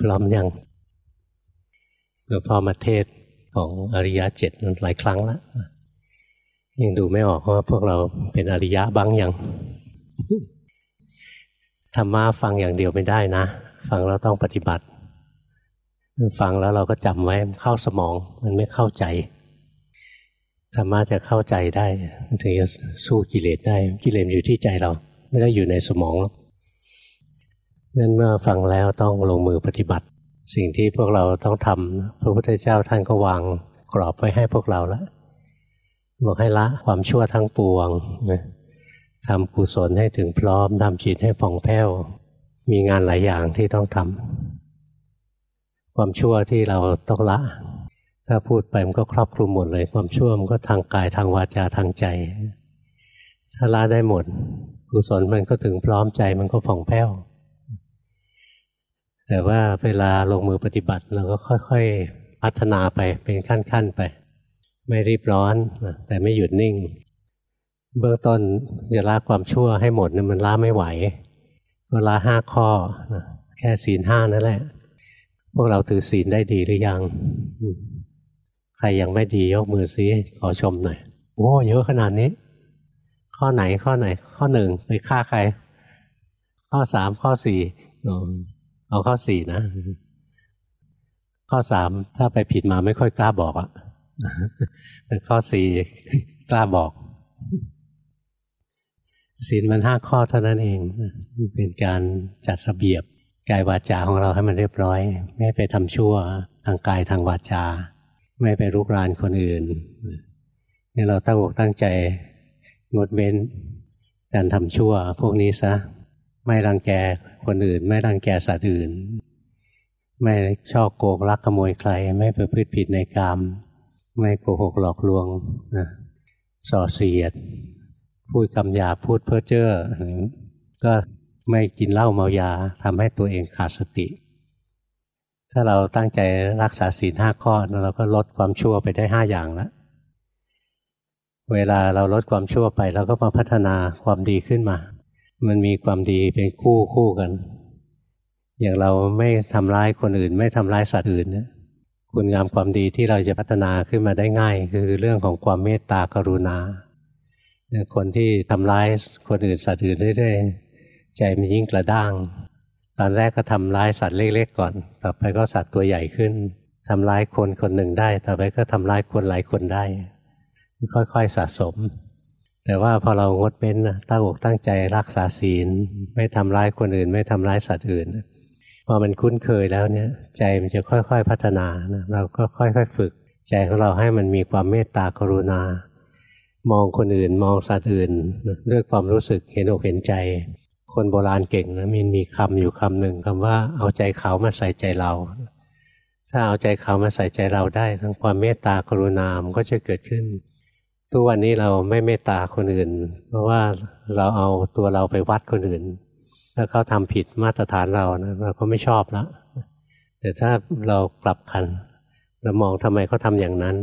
พร้อมยังหลวงพ่อมาเทศของอริยะเจ็ดนั้นหลายครั้งแล้วยังดูไม่ออกว่าพวกเราเป็นอริยะบ้างยังธรรมะฟังอย่างเดียวไม่ได้นะ ฟังเราต้องปฏิบัติ ฟังแล้วเราก็จำไว้เข้าสมองมันไม่เข้าใจธรรมะจะเข้าใจได้ถึงจะสู้กิเลสได้ กิเลสอยู่ที่ใจเรา ไม่ได้อยู่ในสมอง นั่นเมื่อฟังแล้วต้องลงมือปฏิบัติ สิ่งที่พวกเราต้องทำพระพุทธเจ้าท่านก็วางกรอบไว้ให้พวกเราแล้วบอกให้ละความชั่วทั้งปวงทำกุศลให้ถึงพร้อมทำจิตให้ผ่องแผ้ว มีงานหลายอย่างที่ต้องทำความชั่วที่เราต้องละ ถ้าพูดไปมันก็ครอบคลุมหมดเลย ความชั่วมันก็ทางกายทางวาจาทางใจ ถ้าละได้หมดกุศลมันก็ถึงพร้อมใจมันก็ผ่องแผ้ว แต่ว่าเวลาลงมือปฏิบัติเราก็ค่อยๆ พัฒนาไปเป็นขั้นๆไป ไม่รีบร้อนแต่ไม่หยุดนิ่ง เบื้องต้นจะละความชั่วให้หมดเนี่ยมันละไม่ไหว ก็ละห้าข้อแค่ศีลห้านั่นแหละ พวกเราถือศีลได้ดีหรือยัง ใครยังไม่ดียกมือซิขอชมหน่อยโอ้เยอะขนาดนี้ ข้อไหนข้อไหน ข้อหนึ่งไปฆ่าใคร ข้อสามข้อสี่ เอาข้อสี่นะ ข้อสามถ้าไปผิดมาไม่ค่อยกล้าบอกอะแต่ข้อสี่กล้าบอกศีลมันห้าข้อเท่านั้นเอง เป็นการจัดระเบียบกายวาจาของเราให้มันเรียบร้อย ไม่ไปทำชั่วทางกายทางวาจา ไม่ไปรุกรานคนอื่นนี่เราตั้งอกตั้งใจงดเว้น การทำชั่ว พวกนี้ซะ ไม่รังแก คนอื่น ไม่รังแกสัตว์อื่น ไม่ชอบโกงลักขโมยใคร ไม่ประพฤติผิดในกรรม ไม่โกหกหลอกลวงนะส่อเสียด พูดคำหยาพูดเพ้อเจ้อก็ไม่กินเหล้าเมายาทำให้ตัวเองขาดสติ ถ้าเราตั้งใจรักษาศีลห้าข้อเราก็ลดความชั่วไปได้ห้าอย่างแล้วเวลาเราลดความชั่วไปเราก็มาพัฒนาความดีขึ้นมา มันมีความดีเป็นคู่คู่กัน อย่างเราไม่ทำร้ายคนอื่น ไม่ทำร้ายสัตว์อื่นนะคุณงามความดีที่เราจะพัฒนาขึ้นมาได้ง่าย คือเรื่องของความเมตตากรุณา คนที่ทำร้ายคนอื่นสัตว์อื่นเรื่อยๆใจมันยิ่งกระด้าง ตอนแรกก็ทำร้ายสัตว์เล็กๆก่อน ต่อไปก็สัตว์ตัวใหญ่ขึ้นทำร้ายคนคนหนึ่งได้ ต่อไปก็ทำร้ายคนหลายคนได้ ค่อยๆสะสม แต่ว่าพอเรางดเว้นตั้งอกตั้งใจรักษาศีล ไม่ทำร้ายคนอื่น ไม่ทำร้ายสัตว์อื่นพอมันคุ้นเคยแล้วเนี่ย ใจมันจะค่อยๆพัฒนานะเราก็ค่อยๆฝึก ใจของเราให้มันมีความเมตตากรุณา มองคนอื่นมองสัตว์อื่นด้วยความรู้สึกเห็นอกเห็นใจ คนโบราณเก่งนะมีมีคำอยู่คำหนึ่งคำว่าเอาใจเขามาใส่ใจเรา ถ้าเอาใจเขามาใส่ใจเราได้ ทั้งความเมตตากรุณามันก็จะเกิดขึ้น ทุกวันนี้เราไม่เมตตาคนอื่น เพราะว่าเราเอาตัวเราไปวัดคนอื่น ถ้าเขาทำผิดมาตรฐานเรานะเราก็ไม่ชอบละแต่ถ้าเรากลับกันเรามองทำไมเขาทาอย่างนั้น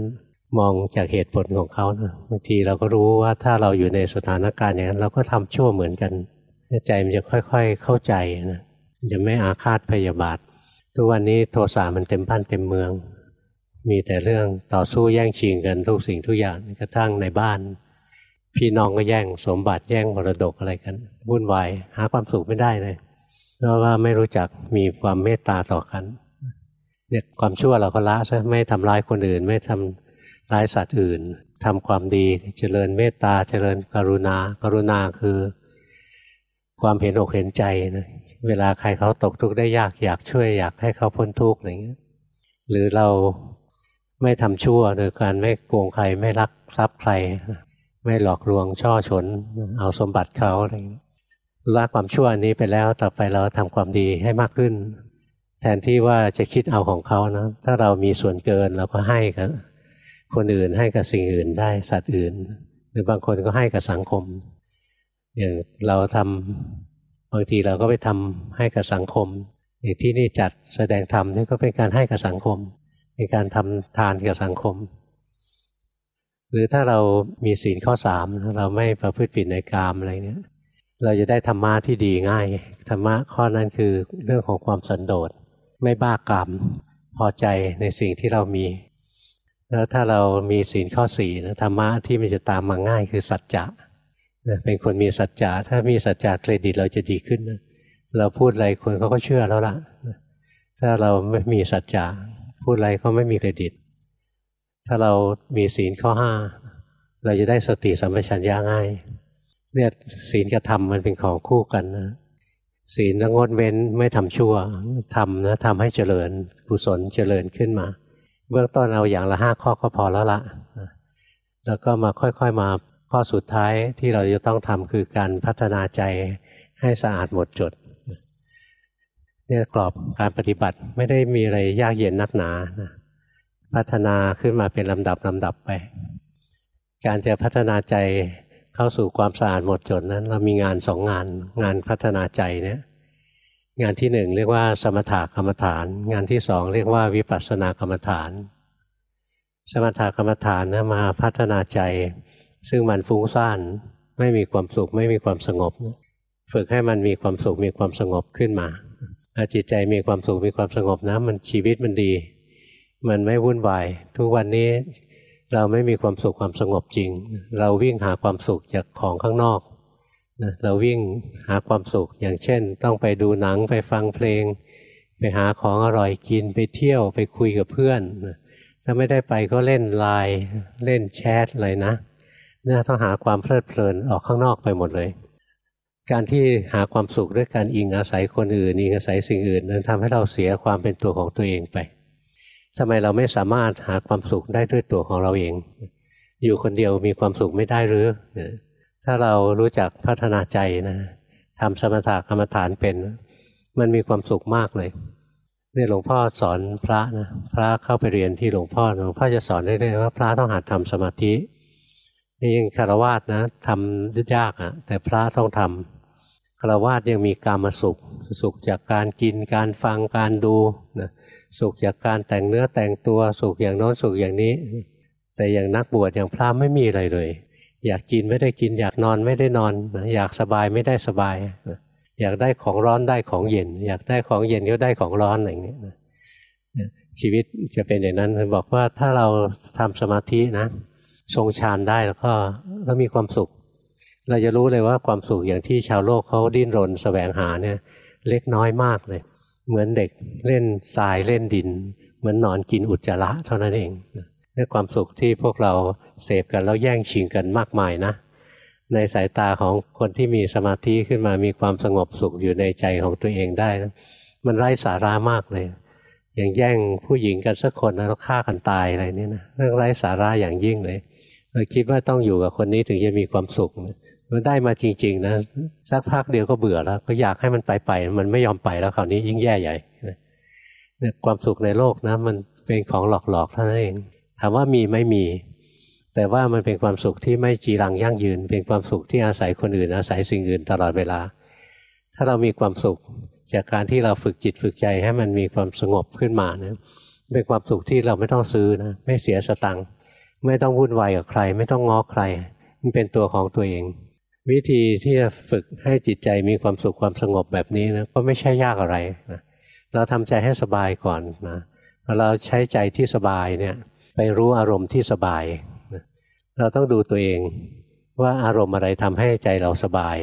มองจากเหตุผลของเขานะบางทีเราก็รู้ว่าถ้าเราอยู่ในสถานการณ์อย่างนั้นเราก็ทำชั่วเหมือนกันใจมันจะค่อยๆเข้าใจนะจะไม่อาฆาตพยาบาท ทุกวันนี้โทสะมันเต็มบ้านเต็มเมือง มีแต่เรื่องต่อสู้แย่งชิงกันทุกสิ่งทุกอย่างกระทั่งในบ้าน พี่น้องก็แย่งสมบัติแย่งมรดกอะไรกันวุ่นวายหาความสุขไม่ได้เลยเพราะว่าไม่รู้จักมีความเมตตาต่อกันเนี่ยความชั่วเราก็ละใช่ไม่ทำร้ายคนอื่น ไม่ทำร้ายสัตว์อื่นทำความดีเจริญเมตตาเจริญกรุณา กรุณาคือ ความเห็นอกเห็นใจนะเวลาใครเขาตกทุกข์ได้ยากอยากช่วยอยากให้เขาพ้นทุกข์อะไรเงี้ยหรือเรา ไม่ทำชั่วโดยการไม่โกงใครไม่ลักทรัพย์ใคร ไม่หลอกลวงช่อฉน เอาสมบัติเขาอะไรละความชั่วนี้ไปแล้วต่อไปเราทำความดีให้มากขึ้น แทนที่ว่าจะคิดเอาของเขานะ ถ้าเรามีส่วนเกินเราก็ให้กับคนอื่นให้กับสิ่งอื่นได้สัตว์อื่น หรือบางคนก็ให้กับสังคม อย่างเราทำบางทีเราก็ไปทำให้กับสังคมอย่างที่นี่จัดแสดงธรรมนี่ก็เป็นการให้กับสังคม ในการทำทานกับสังคม หรือถ้าเรามีศีลข้อสามเราไม่ประพฤติผิดในกามอะไรเนี้ยเราจะได้ธรรมะที่ดีง่ายธรรมะข้อนั้นคือเรื่องของความสันโดษไม่บ้ากามพอใจในสิ่งที่เรามี แล้วถ้าเรามีศีลข้อสี่นะธรรมะที่มันจะตามมาง่ายคือสัจจะเป็นคนมีสัจจะถ้ามีสัจจะเครดิตเราจะดีขึ้นนะเราพูดอะไรคนเขาก็เชื่อแล้วล่ะ ถ้าเราไม่มีสัจจะ พูดอะไรก็ไม่มีเครดิต ถ้าเรามีศีลข้อห้าเราจะได้สติสัมปชัญญะง่ายเนี่ยศีลกับธรรมมันเป็นของคู่กันนะศีลงดเว้นไม่ทำชั่วทำนะทำให้เจริญกุศลเจริญขึ้นมา เบื้องต้นเอาอย่างละห้าข้อก็พอแล้วละแล้วก็มาค่อยๆมาข้อสุดท้ายที่เราจะต้องทำคือการพัฒนาใจให้สะอาดหมดจด เนี่ยกรอบการปฏิบัติไม่ได้มีอะไรยากเย็นนักหนานะพัฒนาขึ้นมาเป็นลำดับลำดับไป การจะพัฒนาใจเข้าสู่ความสะอาดหมดจดนั้น เรามีงานสองงานงานพัฒนาใจเนี่ยงานที่หนึ่งเรียกว่าสมถกรรมฐาน งานที่สองเรียกว่าวิปัสสนากรรมฐาน สมถกรรมฐานนะมาพัฒนาใจ ซึ่งมันฟุ้งซ่านไม่มีความสุขไม่มีความสงบ ฝึกให้มันมีความสุขมีความสงบขึ้นมา จิตใจมีความสุขมีความสงบนะมันชีวิตมันดี มันไม่วุ่นวายทุกวันนี้เราไม่มีความสุขความสงบจริง เราวิ่งหาความสุขจากของข้างนอกนะเราวิ่งหาความสุขอย่างเช่น ต้องไปดูหนังไปฟังเพลง ไปหาของอร่อยกินไปเที่ยวไปคุยกับเพื่อนนะถ้าไม่ได้ไปก็เล่นไลน์เล่นแชทอะไรนะเนี่ยต้องหาความเพลิดเพลินออกข้างนอกไปหมดเลย การที่หาความสุขด้วยการอิงอาศัยคนอื่นอิงอาศัยสิ่งอื่น นั้นทำให้เราเสียความเป็นตัวของตัวเองไปทำไมเราไม่สามารถหาความสุขได้ด้วยตัวของเราเอง อยู่คนเดียวมีความสุขไม่ได้หรือ ถ้าเรารู้จักพัฒนาใจนะทำสมถะกรรมฐานเป็น มันมีความสุขมากเลยเนี่ยหลวงพ่อสอนพระนะพระเข้าไปเรียนที่หลวงพ่อหลวงพ่อจะสอนได้เลยว่าพระต้องหัดทำสมาธินี่ยังคารวาสนะทำยากอะแต่พระต้องทำ คาวาสยังมีการมาสุข สุขจากการกินการฟังการดูนะสุขจากการแต่งเนื้อแต่งตัวสุขอย่างน้นสุขอย่างนี้ แต่อย่างนักบวชอย่างพระไม่มีอะไรเลย อยากกินไม่ได้กิน อยากนอนไม่ได้นอนอยากสบายไม่ได้สบายอยากได้ของร้อนได้ของเย็น อยากได้ของเย็นก็ได้ของร้อนอะไรอย่างนี้ชีวิตจะเป็นอย่างนั้นบอกว่าถ้าเราทำสมาธินะ ทรงฌานได้แล้วก็แล้วมีความสุข เราจะรู้เลยว่าความสุขอย่างที่ชาวโลกเขาดิ้นรนสแสวงหาเนี่ยเล็กน้อยมากเลย เหมือนเด็กเล่นทรายเล่นดิน เหมือนนอนกินอุจจาระเท่านั้นเองนี่ความสุขที่พวกเราเสพกันแล้วแย่งชิงกันมากมายนะในสายตาของคนที่มีสมาธิขึ้นมามีความสงบสุขอยู่ในใจของตัวเองได้นะมันไร้สาระมากเลยอย่างแย่งผู้หญิงกันสักคนแล้วฆ่ากันตายอะไรนี่นะเรื่องไร้สาระอย่างยิ่งเลยเราคิดว่าต้องอยู่กับคนนี้ถึงจะมีความสุขนะ มันได้มาจริง ๆ นะสักพักเดียวก็เบื่อแล้ว ก็อยากให้มันไปไปมันไม่ยอมไปแล้วคราวนี้ยิ่งแย่ใหญ่เนี่ยความสุขในโลกนะ มันเป็นของหลอกๆเท่านั้นเอง ถามว่ามีไม่มี แต่ว่ามันเป็นความสุขที่ไม่จีรังยั่งยืน เป็นความสุขที่อาศัยคนอื่น อาศัยสิ่งอื่นตลอดเวลา ถ้าเรามีความสุขจากการที่เราฝึกจิตฝึกใจให้มันมีความสงบขึ้นมานะเป็นความสุขที่เราไม่ต้องซื้อนะไม่เสียสตังค์ไม่ต้องวุ่นวายกับใคร ไม่ต้องง้อใคร มันเป็นตัวของตัวเอง วิธีที่จะฝึกให้จิตใจมีความสุขความสงบแบบนี้นะก็ไม่ใช่ยากอะไรนะเราทำใจให้สบายก่อนนะเราใช้ใจที่สบายเนี่ยไปรู้อารมณ์ที่สบายนะเราต้องดูตัวเองว่าอารมณ์อะไรทำให้ใจเราสบาย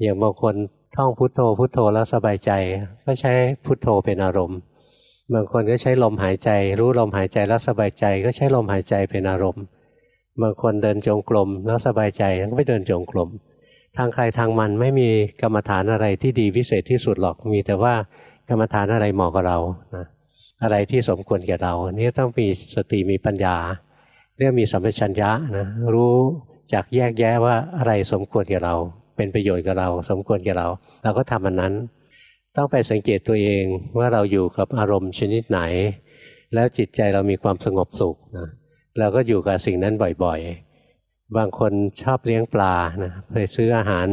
อย่างบางคนท่องพุทโธพุทโธแล้วสบายใจ ก็ใช้พุทโธเป็นอารมณ์ บางคนก็ใช้ลมหายใจ รู้ลมหายใจแล้วสบายใจ ก็ใช้ลมหายใจเป็นอารมณ์ บางคนเดินจงกรมแล้วสบายใจก็ไปเดินจงกรมทางใครทางมันไม่มีกรรมฐานอะไรที่ดีวิเศษที่สุดหรอกมีแต่ว่ากรรมฐานอะไรเหมาะกับเรานะอะไรที่สมควรแก่เรานี่ต้องมีสติมีปัญญา เรียกมีสัมปชัญญะนะรู้จากแยกแยะว่าอะไรสมควรแก่เรา เป็นประโยชน์กับเรา สมควรแก่เรา เราก็ทำอันนั้น ต้องไปสังเกตตัวเองว่าเราอยู่กับอารมณ์ชนิดไหน แล้วจิตใจเรามีความสงบสุขนะ เราก็อยู่กับสิ่งนั้นบ่อยๆ บางคนชอบเลี้ยงปลานะไปซื้ออาหาร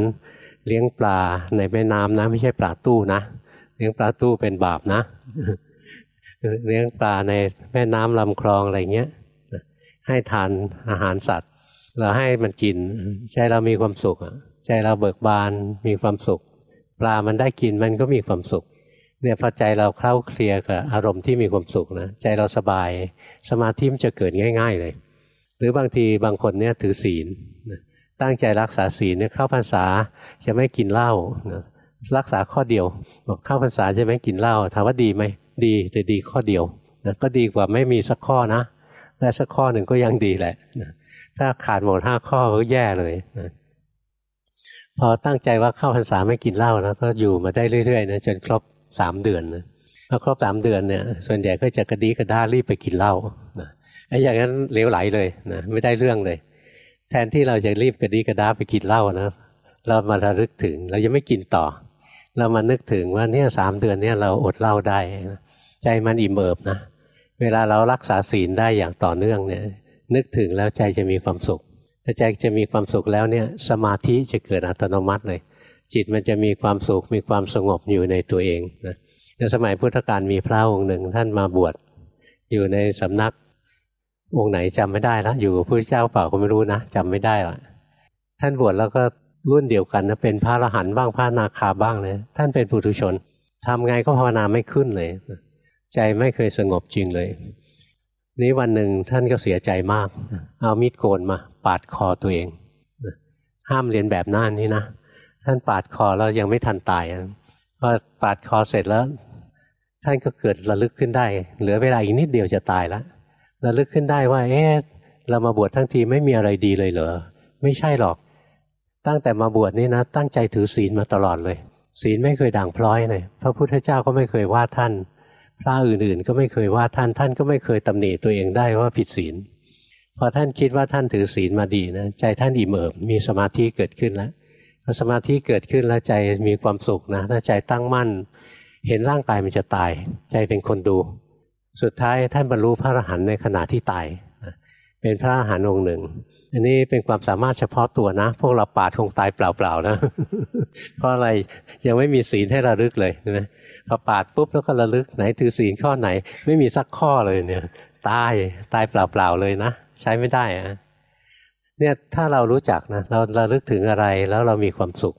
เลี้ยงปลาในแม่น้ำนะ ไม่ใช่ปลาตู้นะ เลี้ยงปลาตู้เป็นบาปนะ เลี้ยงปลาในแม่น้ำลำคลองอะไรเงี้ยให้ทานอาหารสัตว์ เราให้มันกินใจเรามีความสุขใจเราเบิกบานมีความสุข ปลามันได้กินมันก็มีความสุข เนี่ยพอใจเราเคล้าเคลียกับอารมณ์ที่มีความสุขนะใจเราสบายสมาธิมันจะเกิดง่าย ๆ เลย หรือบางทีบางคนเนี่ยถือศีลตั้งใจรักษาศีลเนี่ยเข้าพรรษาจะไม่กินเหล้ารักษาข้อเดียวบอกเข้าพรรษาจะไม่กินเหล้าถามว่าดีไหมดีแต่ดีข้อเดียวนะก็ดีกว่าไม่มีสักข้อนะแต่สักข้อหนึ่งก็ยังดีแหละนะถ้าขาดหมดห้าข้อก็แย่เลยนะพอตั้งใจว่าเข้าพรรษาไม่กินเหล้าแล้วก็อยู่มาได้เรื่อยๆนะจนครบ สามเดือนนะพอครบสามเดือนเนี่ยส่วนใหญ่ก็จะกระดีกระด้ารีบไปกินเหล้านะไอ้อย่างนั้นเลวไหลเลยนะไม่ได้เรื่องเลย แทนที่เราจะรีบกระดีกระด้าไปกินเหล้านะเรามาระลึกถึงเรายังไม่กินต่อ เรามานึกถึงว่าเนี่ยสามเดือนเนี่ยเราอดเหล้าได้ใจมันอิ่มเอิบนะเวลาเรารักษาศีลได้อย่างต่อเนื่องเนี่ยนึกถึงแล้วใจจะมีความสุขถ้าใจจะมีความสุขแล้วเนี่ยสมาธิจะเกิดอัตโนมัติเลย จิตมันจะมีความสุขมีความสงบอยู่ในตัวเองนะในสมัยพุทธกาลมีพระองค์หนึ่งท่านมาบวชอยู่ในสำนักองค์ไหนจำไม่ได้แล้วอยู่กับพระเจ้าเปล่าก็ไม่รู้นะจำไม่ได้ละท่านบวชแล้วก็รุ่นเดียวกันนะเป็นพระอรหันต์บ้างพระนาคาบ้างเลยท่านเป็นปุถุชนทำไงก็ภาวนาไม่ขึ้นเลย ใจไม่เคยสงบจริงเลย นี้วันหนึ่งท่านก็เสียใจมาก เอามีดโกนมา ปาดคอตัวเองห้ามเรียนแบบน่านนี่นะ ท่านปาดคอแล้วยังไม่ทันตายพอปาดคอเสร็จแล้ว ท่านก็เกิดระลึกขึ้นได้ เหลือเวลาอีกนิดเดียวจะตายแล้วระลึกขึ้นได้ว่า เอ๊ะเรามาบวชทั้งทีไม่มีอะไรดีเลยเหรอไม่ใช่หรอก ตั้งแต่มาบวชนี่นะ ตั้งใจถือศีลมาตลอดเลย ศีลไม่เคยด่างพร้อยเลยพระพุทธเจ้าก็ไม่เคยว่าท่าน พระอื่นๆ ก็ไม่เคยว่าท่าน ท่านก็ไม่เคยตำหนิตัวเองได้ว่าผิดศีลพอท่านคิดว่าท่านถือศีลมาดีนะใจท่านอิ่มเอิบมีสมาธิเกิดขึ้นแล้ว สมาธิเกิดขึ้นแล้วใจมีความสุขนะถ้าใจตั้งมั่น เห็นร่างกายมันจะตาย ใจเป็นคนดู สุดท้ายท่านบรรลุพระอรหันต์ในขณะที่ตายเป็นพระอรหันต์องค์หนึ่ง อันนี้เป็นความสามารถเฉพาะตัวนะ พวกเราปาดคงตายเปล่าๆนะ เพราะอะไรยังไม่มีศีลให้ระลึกเลยนะพอปาดปุ๊บแล้วก็ระลึกไหนถือศีลข้อไหน ไม่มีสักข้อเลยเนี่ย ตายตายเปล่าๆเลยนะ ใช้ไม่ได้อะ เนี่ยถ้าเรารู้จักนะเราระลึกถึงอะไรแล้วเรามีความสุข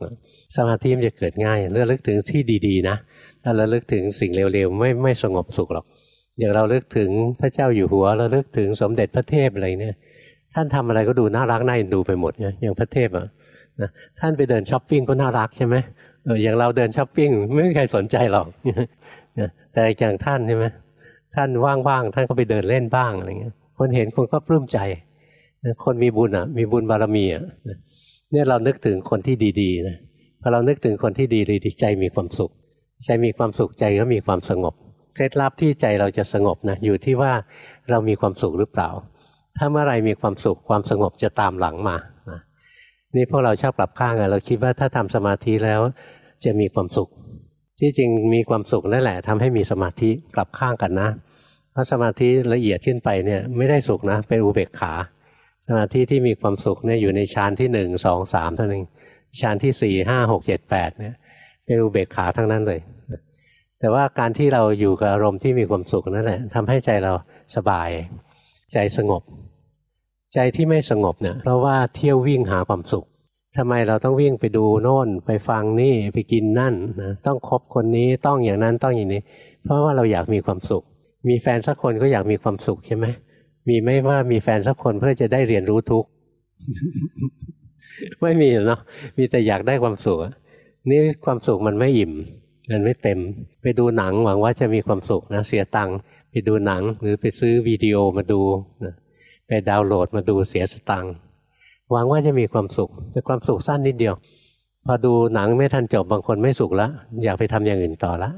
สมาธิมันจะเกิดง่ายระลึกถึงที่ดีๆนะถ้าระลึกถึงสิ่งเร็วๆไม่ไม่สงบสุขหรอกอย่างเราเลึกถึงพระเจ้าอยู่หัวเราเลึกถึงสมเด็จพระเทพอะไรเนี่ย ท่านทำอะไรก็ดูน่ารักน่าเอ็นดูไปหมดเนี่ยอย่างพระเทพอะนะท่านไปเดินช้อปปิ้งก็น่ารักใช่ไหมอออย่างเราเดินช้อปปิ้งไม่มีใครสนใจหรอกแต่อย่างท่านใช่ไหมท่านว่างๆท่านก็ไปเดินเล่นบ้างอะไรเงี้ยคนเห็นคนก็ปลื้มใจ คนมีบุญอะ มีบุญบารมีอะเนี่ยเรานึกถึงคนที่ดีๆนะพอเรานึกถึงคนที่ดีดีใจมีความสุข ใจมีความสุขใจก็มีความสงบเคล็ดลับที่ใจเราจะสงบนะอยู่ที่ว่าเรามีความสุขหรือเปล่า ถ้าเมื่อไรมีความสุขความสงบจะตามหลังมานี่พวกเราชอบปรับข้างอะเราคิดว่าถ้าทำสมาธิแล้วจะมีความสุข ที่จริงมีความสุขนั่นแหละทำให้มีสมาธิกลับข้างกันนะ เพราะสมาธิละเอียดขึ้นไปเนี่ยไม่ได้สุขนะเป็นอุเบกขา สมาธิที่มีความสุขเนี่ยอยู่ในฌานที่หนึ่งสองสามเท่านั้นฌานที่สี่ห้าหกเจ็ดแปดเนี่ยเป็นอุเบกขาทั้งนั้นเลย แต่ว่าการที่เราอยู่กับอารมณ์ที่มีความสุขนั่นแหละทำให้ใจเราสบาย ใจสงบ ใจที่ไม่สงบเนี่ยเพราะว่าเที่ยววิ่งหาความสุขทำไมเราต้องวิ่งไปดูโน่น ไปฟังนี่ไปกินนั่นนะต้องคบคนนี้ต้องอย่างนั้นต้องอย่างนี้ เพราะว่าเราอยากมีความสุข มีแฟนสักคนก็อยากมีความสุขใช่ไหม มีไม่ว่ามีแฟนสักคนเพื่อจะได้เรียนรู้ทุกไม่มีเนาะมีแต่อยากได้ความสุขนี่ความสุขมันไม่อิ่ม มันไม่เต็ม ไปดูหนังหวังว่าจะมีความสุขนะเสียตังค์ไปดูหนังหรือไปซื้อวิดีโอมาดูนะไปดาวน์โหลดมาดูเสียสตังค์หวังว่าจะมีความสุข แต่ความสุขสั้นนิดเดียว พอดูหนังไม่ทันจบบางคนไม่สุขแล้วอยากไปทำอย่างอื่นต่อละ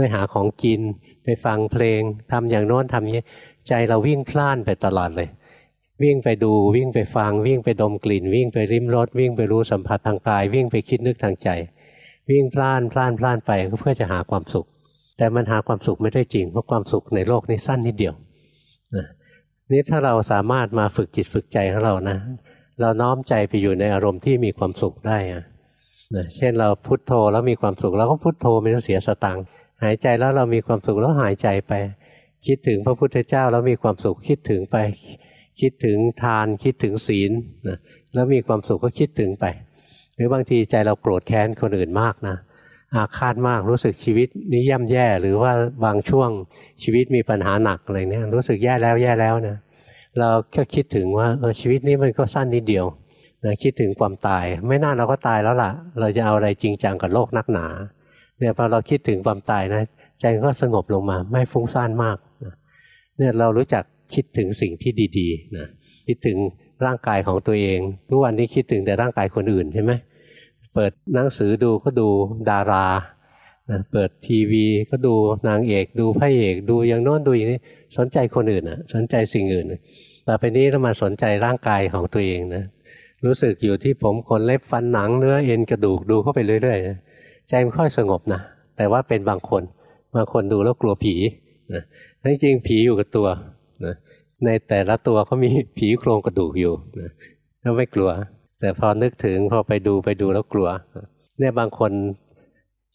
ไปหาของกินไปฟังเพลงทำอย่างโน้นทำนี้ ใจเราวิ่งพล่านไปตลอดเลย วิ่งไปดูวิ่งไปฟัง วิ่งไปดมกลิ่น วิ่งไปริมรสวิ่งไปรู้สัมผัสทางกาย วิ่งไปคิดนึกทางใจ วิ่งพล่านพล่านพล่านไปเพื่อจะหาความสุข แต่มันหาความสุขไม่ได้จริงเพราะความสุขในโลกนี้สั้นนิดเดียวนี่ถ้าเราสามารถมาฝึกจิตฝึกใจของเรานะ เราน้อมใจไปอยู่ในอารมณ์ที่มีความสุขได้นะเช่นเราพุโทโธแล้วมีความสุขเราก็พุโทโธไม่ต้องเสียสตังค์หายใจแล้วเรามีความสุขแล้วหายใจไป คิดถึงพระพุทธเจ้าแล้วมีความสุขคิดถึงไป คิดถึงทานคิดถึงศีลนะแล้วมีความสุขก็คิดถึงไป หรือบางทีใจเราโกรธแค้นคนอื่นมากนะอาฆาตมากรู้สึกชีวิตนี้ย่ำแย่หรือว่าบางช่วงชีวิตมีปัญหาหนักอะไรเนี่ยรู้สึกแย่แล้วแย่แล้วนะเราแค่คิดถึงว่าเออชีวิตนี้มันก็สั้นนิดเดียวนะคิดถึงความตาย ไม่น่าเราก็ตายแล้วล่ะ เราจะเอาอะไรจริงจังกับโลกนักหนาเนี่ยพอเราคิดถึงความตายนะใจก็สงบลงมาไม่ฟุ้งซ่านมาก เนี่ยเรารู้จักคิดถึงสิ่งที่ดีๆนะคิดถึงร่างกายของตัวเอง ทุกวันนี้คิดถึงแต่ร่างกายคนอื่นใช่ไหมเปิดหนังสือดูก็ดูดารานะเปิดทีวีก็ดูนางเอกดูพระเอกดูอย่างโน้นดูอย่างนี้สนใจคนอื่นนะสนใจสิ่งอื่นต่อไปนี้เรามาสนใจร่างกายของตัวเองนะรู้สึกอยู่ที่ผมขนเล็บฟันหนังเนื้อเอ็นกระดูกดูเข้าไปเรื่อยๆใจมันค่อยสงบนะแต่ว่าเป็นบางคนบางคนดูแล้วกลัวผีนะ ทั้งจริงผีอยู่กับตัวนะในแต่ละตัวเขามีผีโครงกระดูกอยู่นะก็ไม่กลัว แต่พอนึกถึงพอไปดูไปดูแล้วกลัว เนี่ยบางคน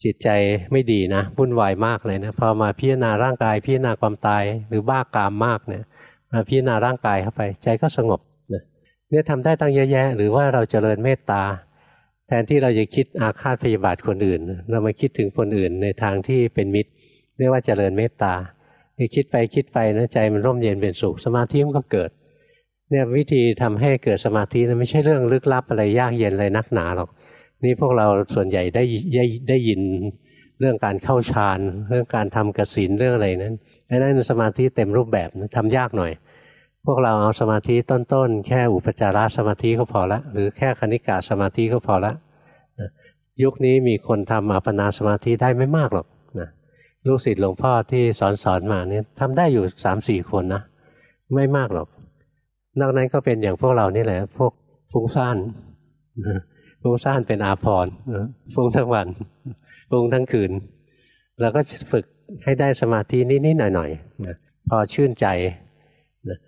จิตใจไม่ดีนะวุ่นวายมากเลยนะพอมาพิจารณาร่างกายพิจารณาความตายหรือบ้ากามมากเนี่ยมาพิจารณาร่างกายเข้าไป ใจก็สงบนะเนี่ยทำได้ตั้งเยอะแยะ หรือว่าเราจเจริญเมตตา แทนที่เราจะคิดอาฆาตพยาบาทคนอื่น เรามาคิดถึงคนอื่นในทางที่เป็นมิตรเรียกว่าเจริญเมตตา คิดไปคิดไปนะใจมันร่มเย็นเป็นสุขสมาธิมันก็เกิด เนี่ยวิธีทำให้เกิดสมาธินะไม่ใช่เรื่องลึกลับอะไรยากเย็นอะไรนักหนาหรอก นี่พวกเราส่วนใหญ่ได้ได้ได้ยินเรื่องการเข้าฌานเรื่องการทำกสินเรื่องอะไรนั้นไอ้นั่นสมาธิเต็มรูปแบบนะทำยากหน่อย พวกเราเอาสมาธิต้นๆ แค่อุปจารสมาธิก็พอละ หรือแค่คณิกาสมาธิก็พอละยุคนี้มีคนทำอัปปนาสมาธิได้ไม่มากหรอก ลูกศิษย์หลวงพ่อที่สอนสอนมาเนี่ยทำได้อยู่สามสี่คนนะ ไม่มากหรอก นอกนั้นก็เป็นอย่างพวกเรานี่แหละ พวกฟุ้งซ่านฟุ้งซ่านเป็นอาภรฟุ้งทั้งวันฟุ้งทั้งคืนเราก็ฝึกให้ได้สมาธินิดๆหน่อยๆพอชื่นใจนะ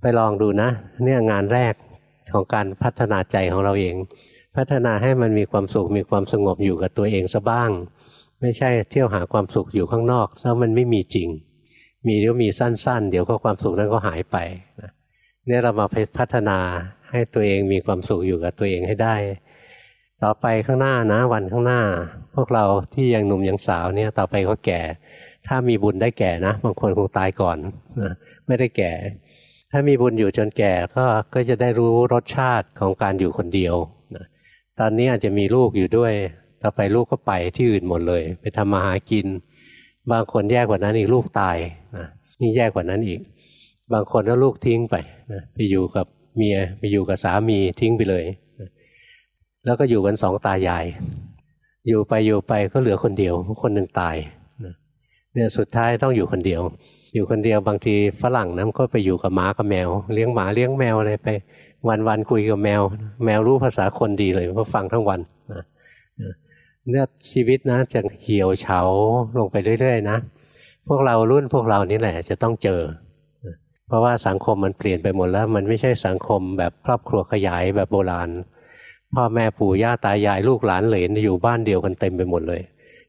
ไปลองดูนะ เนี่ยงานแรกของการพัฒนาใจของเราเอง พัฒนาให้มันมีความสุขมีความสงบอยู่กับตัวเองซะบ้าง ไม่ใช่เที่ยวหาความสุขอยู่ข้างนอกแล้วมันไม่มีจริง มีเดี๋ยวมีสั้น ๆ เดี๋ยวก็ความสุขนั้นก็หายไปนะเนี่ยเรามาพัฒนาให้ตัวเองมีความสุขอยู่กับตัวเองให้ได้ ต่อไปข้างหน้านะวันข้างหน้า พวกเราที่ยังหนุ่มยังสาวเนี่ยต่อไปก็แก่ ถ้ามีบุญได้แก่นะ บางคนคงตายก่อนนะไม่ได้แก่ ถ้ามีบุญอยู่จนแก่ก็ก็จะได้รู้รสชาติของการอยู่คนเดียวนะตอนนี้อาจจะมีลูกอยู่ด้วย ต่อไปลูกก็ไปที่อื่นหมดเลย ไปทำมาหากิน บางคนแย่กว่านั้นอีกลูกตายนะนี่แย่กว่านั้นอีก บางคนก็ลูกทิ้งไปนะไปอยู่กับเมียไปอยู่กับสามีทิ้งไปเลยนะแล้วก็อยู่กันสองตายาย อยู่ไปอยู่ไปก็เหลือคนเดียว คนหนึ่งตายนะเนี่ยสุดท้ายต้องอยู่คนเดียว อยู่คนเดียวบางทีฝรั่งนั้นก็ไปอยู่กับหมากับแมว เลี้ยงหมาเลี้ยงแมวอะไรไป วันวันคุยกับแมว แมวรู้ภาษาคนดีเลยเพราะฟังทั้งวันนะ เนี่ยชีวิตนะจะเหี่ยวเฉาลงไปเรื่อยๆนะพวกเรารุ่นพวกเรานี่แหละจะต้องเจอ เพราะว่าสังคมมันเปลี่ยนไปหมดแล้ว มันไม่ใช่สังคมแบบครอบครัวขยายแบบโบราณ พ่อแม่ปู่ย่าตายายลูกหลานเหลนอยู่บ้านเดียวกันเต็มไปหมดเลย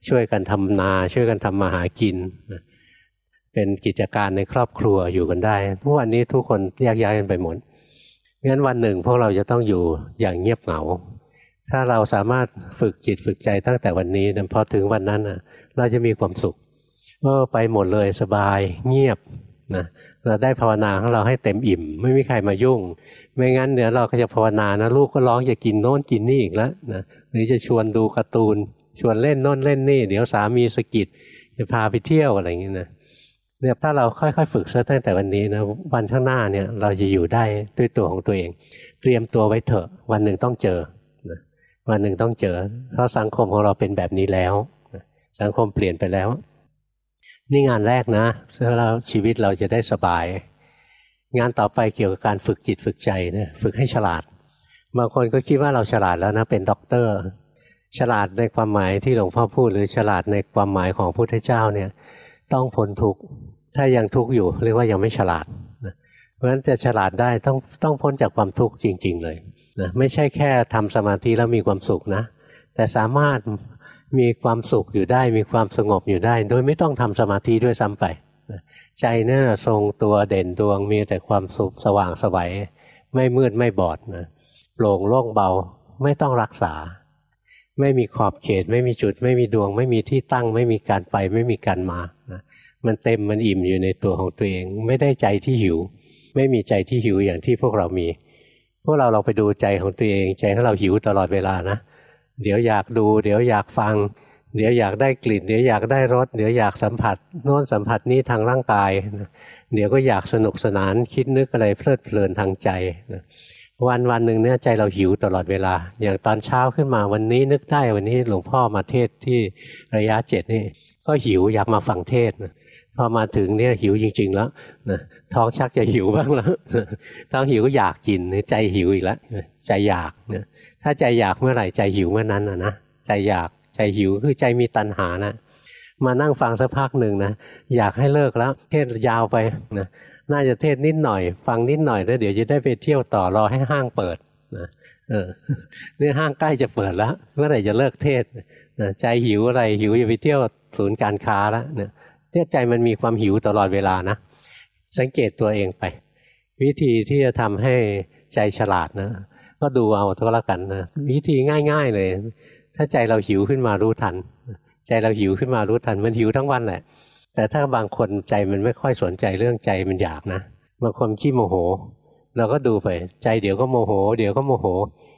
ช่วยกันทำนา ช่วยกันทำมาหากิน เป็นกิจการในครอบครัวอยู่กันได้ทุกวันนี้ทุกคนแยกย้ายกันไปหมดงั้นวันหนึ่งพวกเราจะต้องอยู่อย่างเงียบเหงา ถ้าเราสามารถฝึกจิตฝึกใจตั้งแต่วันนี้พอถึงวันนั้นเราจะมีความสุขเออไปหมดเลยสบายเงียบนะเราได้ภาวนาของเราให้เต็มอิ่ม ไม่มีใครมายุ่ง ไม่งั้นเดี๋ยวเราก็จะภาวนานะลูกก็ร้องจะกินโน้นกินนี่อีกแล้วนะหรือจะชวนดูการ์ตูน ชวนเล่นโน้นเล่นนี่ เดี๋ยวสามีสกิดจะพาไปเที่ยวอะไรอย่างนี้นะเนี่ยถ้าเราค่อยๆ ฝึกซะตั้งแต่วันนี้นะวันข้างหน้าเนี่ยเราจะอยู่ได้ด้วยตัวของตัวเอง เตรียมตัวไว้เถอะวันหนึ่งต้องเจอ วันหนึ่งต้องเจอ เพราะสังคมของเราเป็นแบบนี้แล้ว สังคมเปลี่ยนไปแล้ว นี่งานแรกนะเพื่อเราชีวิตเราจะได้สบาย งานต่อไปเกี่ยวกับการฝึกจิตฝึกใจนะฝึกให้ฉลาด บางคนก็คิดว่าเราฉลาดแล้วนะเป็นด็อกเตอร์ ฉลาดในความหมายที่หลวงพ่อพูด หรือฉลาดในความหมายของพระพุทธเจ้าเนี่ยต้องพ้นทุกข์ถ้ายังทุกข์อยู่เรียกว่ายังไม่ฉลาดเพราะฉะนั้นจะฉลาดได้ต้องต้องพ้นจากความทุกข์จริง ๆ เลย นะไม่ใช่แค่ทำสมาธิแล้วมีความสุขนะ แต่สามารถมีความสุขอยู่ได้มีความสงบอยู่ได้ โดยไม่ต้องทำสมาธิด้วยซ้ำไปใจเนี่ยทรงตัวเด่นดวงมีแต่ความสุขสว่างสวัยไม่มืดไม่บอดนะโปร่งโล่งเบาไม่ต้องรักษาไไม่มีขอบเขต ไม่มีจุด ไม่มีดวง ไม่มีที่ตั้ง ไม่มีการไป ไม่มีการมานะมันเต็มมันอิ่มอยู่ในตัวของตัวเอง ไม่ได้ใจที่หิว ไม่มีใจที่หิวอย่างที่พวกเรามี พวกเราเราไปดูใจของตัวเองใจของเราหิวตลอดเวลานะ เดี๋ยวอยากดู เดี๋ยวอยากฟัง เดี๋ยวอยากได้กลิ่น เดี๋ยวอยากได้รสเดี๋ยวอยากสัมผัสโน้นสัมผัสนี้ทางร่างกาย เดี๋ยวก็อยากสนุกสนานคิดนึกอะไรเพลิดเพลินทางใจนะวันวันหนึ่งเนี่ยใจเราหิวตลอดเวลา อย่างตอนเช้าขึ้นมาวันนี้นึกได้วันนี้หลวงพ่อมาเทศที่ระยะเจ็ดนี่ก็หิวอยากมาฟังเทศนะ พอมาถึงเนี่ยหิวจริง ๆ แล้วนะท้องชักจะหิวบ้างแล้วท้องหิวก็อยากกินใจหิวอีกแล้วใจอยากนะถ้าใจอยากเมื่อไหร่ใจหิวเมื่อนั้นนะนะใจอยากใจหิวคือใจมีตัณหานะมานั่งฟังสักพักหนึ่งนะอยากให้เลิกแล้ว เทศยาวไปนะน่าจะเทศนิดหน่อย ฟังนิดหน่อยแล้วเดี๋ยวจะได้ไปเที่ยวต่อรอให้ห้างเปิดนะเออนี่ห้างใกล้จะเปิดแล้ว เมื่อไหร่จะเลิกเทศนะใจหิวอะไรหิวจะไปเที่ยวศูนย์การค้าแล้วเนี่ย เนี่ยใจมันมีความหิวตลอดเวลานะ สังเกตตัวเองไป วิธีที่จะทำให้ใจฉลาดนะ ก็ดูเอาก็แล้วกันนะวิธีง่าย ๆเลย ถ้าใจเราหิวขึ้นมารู้ทัน ใจเราหิวขึ้นมารู้ทัน มันหิวทั้งวันแหละ แต่ถ้าบางคนใจมันไม่ค่อยสนใจเรื่องใจมันอยากนะบางคนขี้โมโห เราก็ดูไป ใจเดี๋ยวก็โมโห เดี๋ยวก็โมโห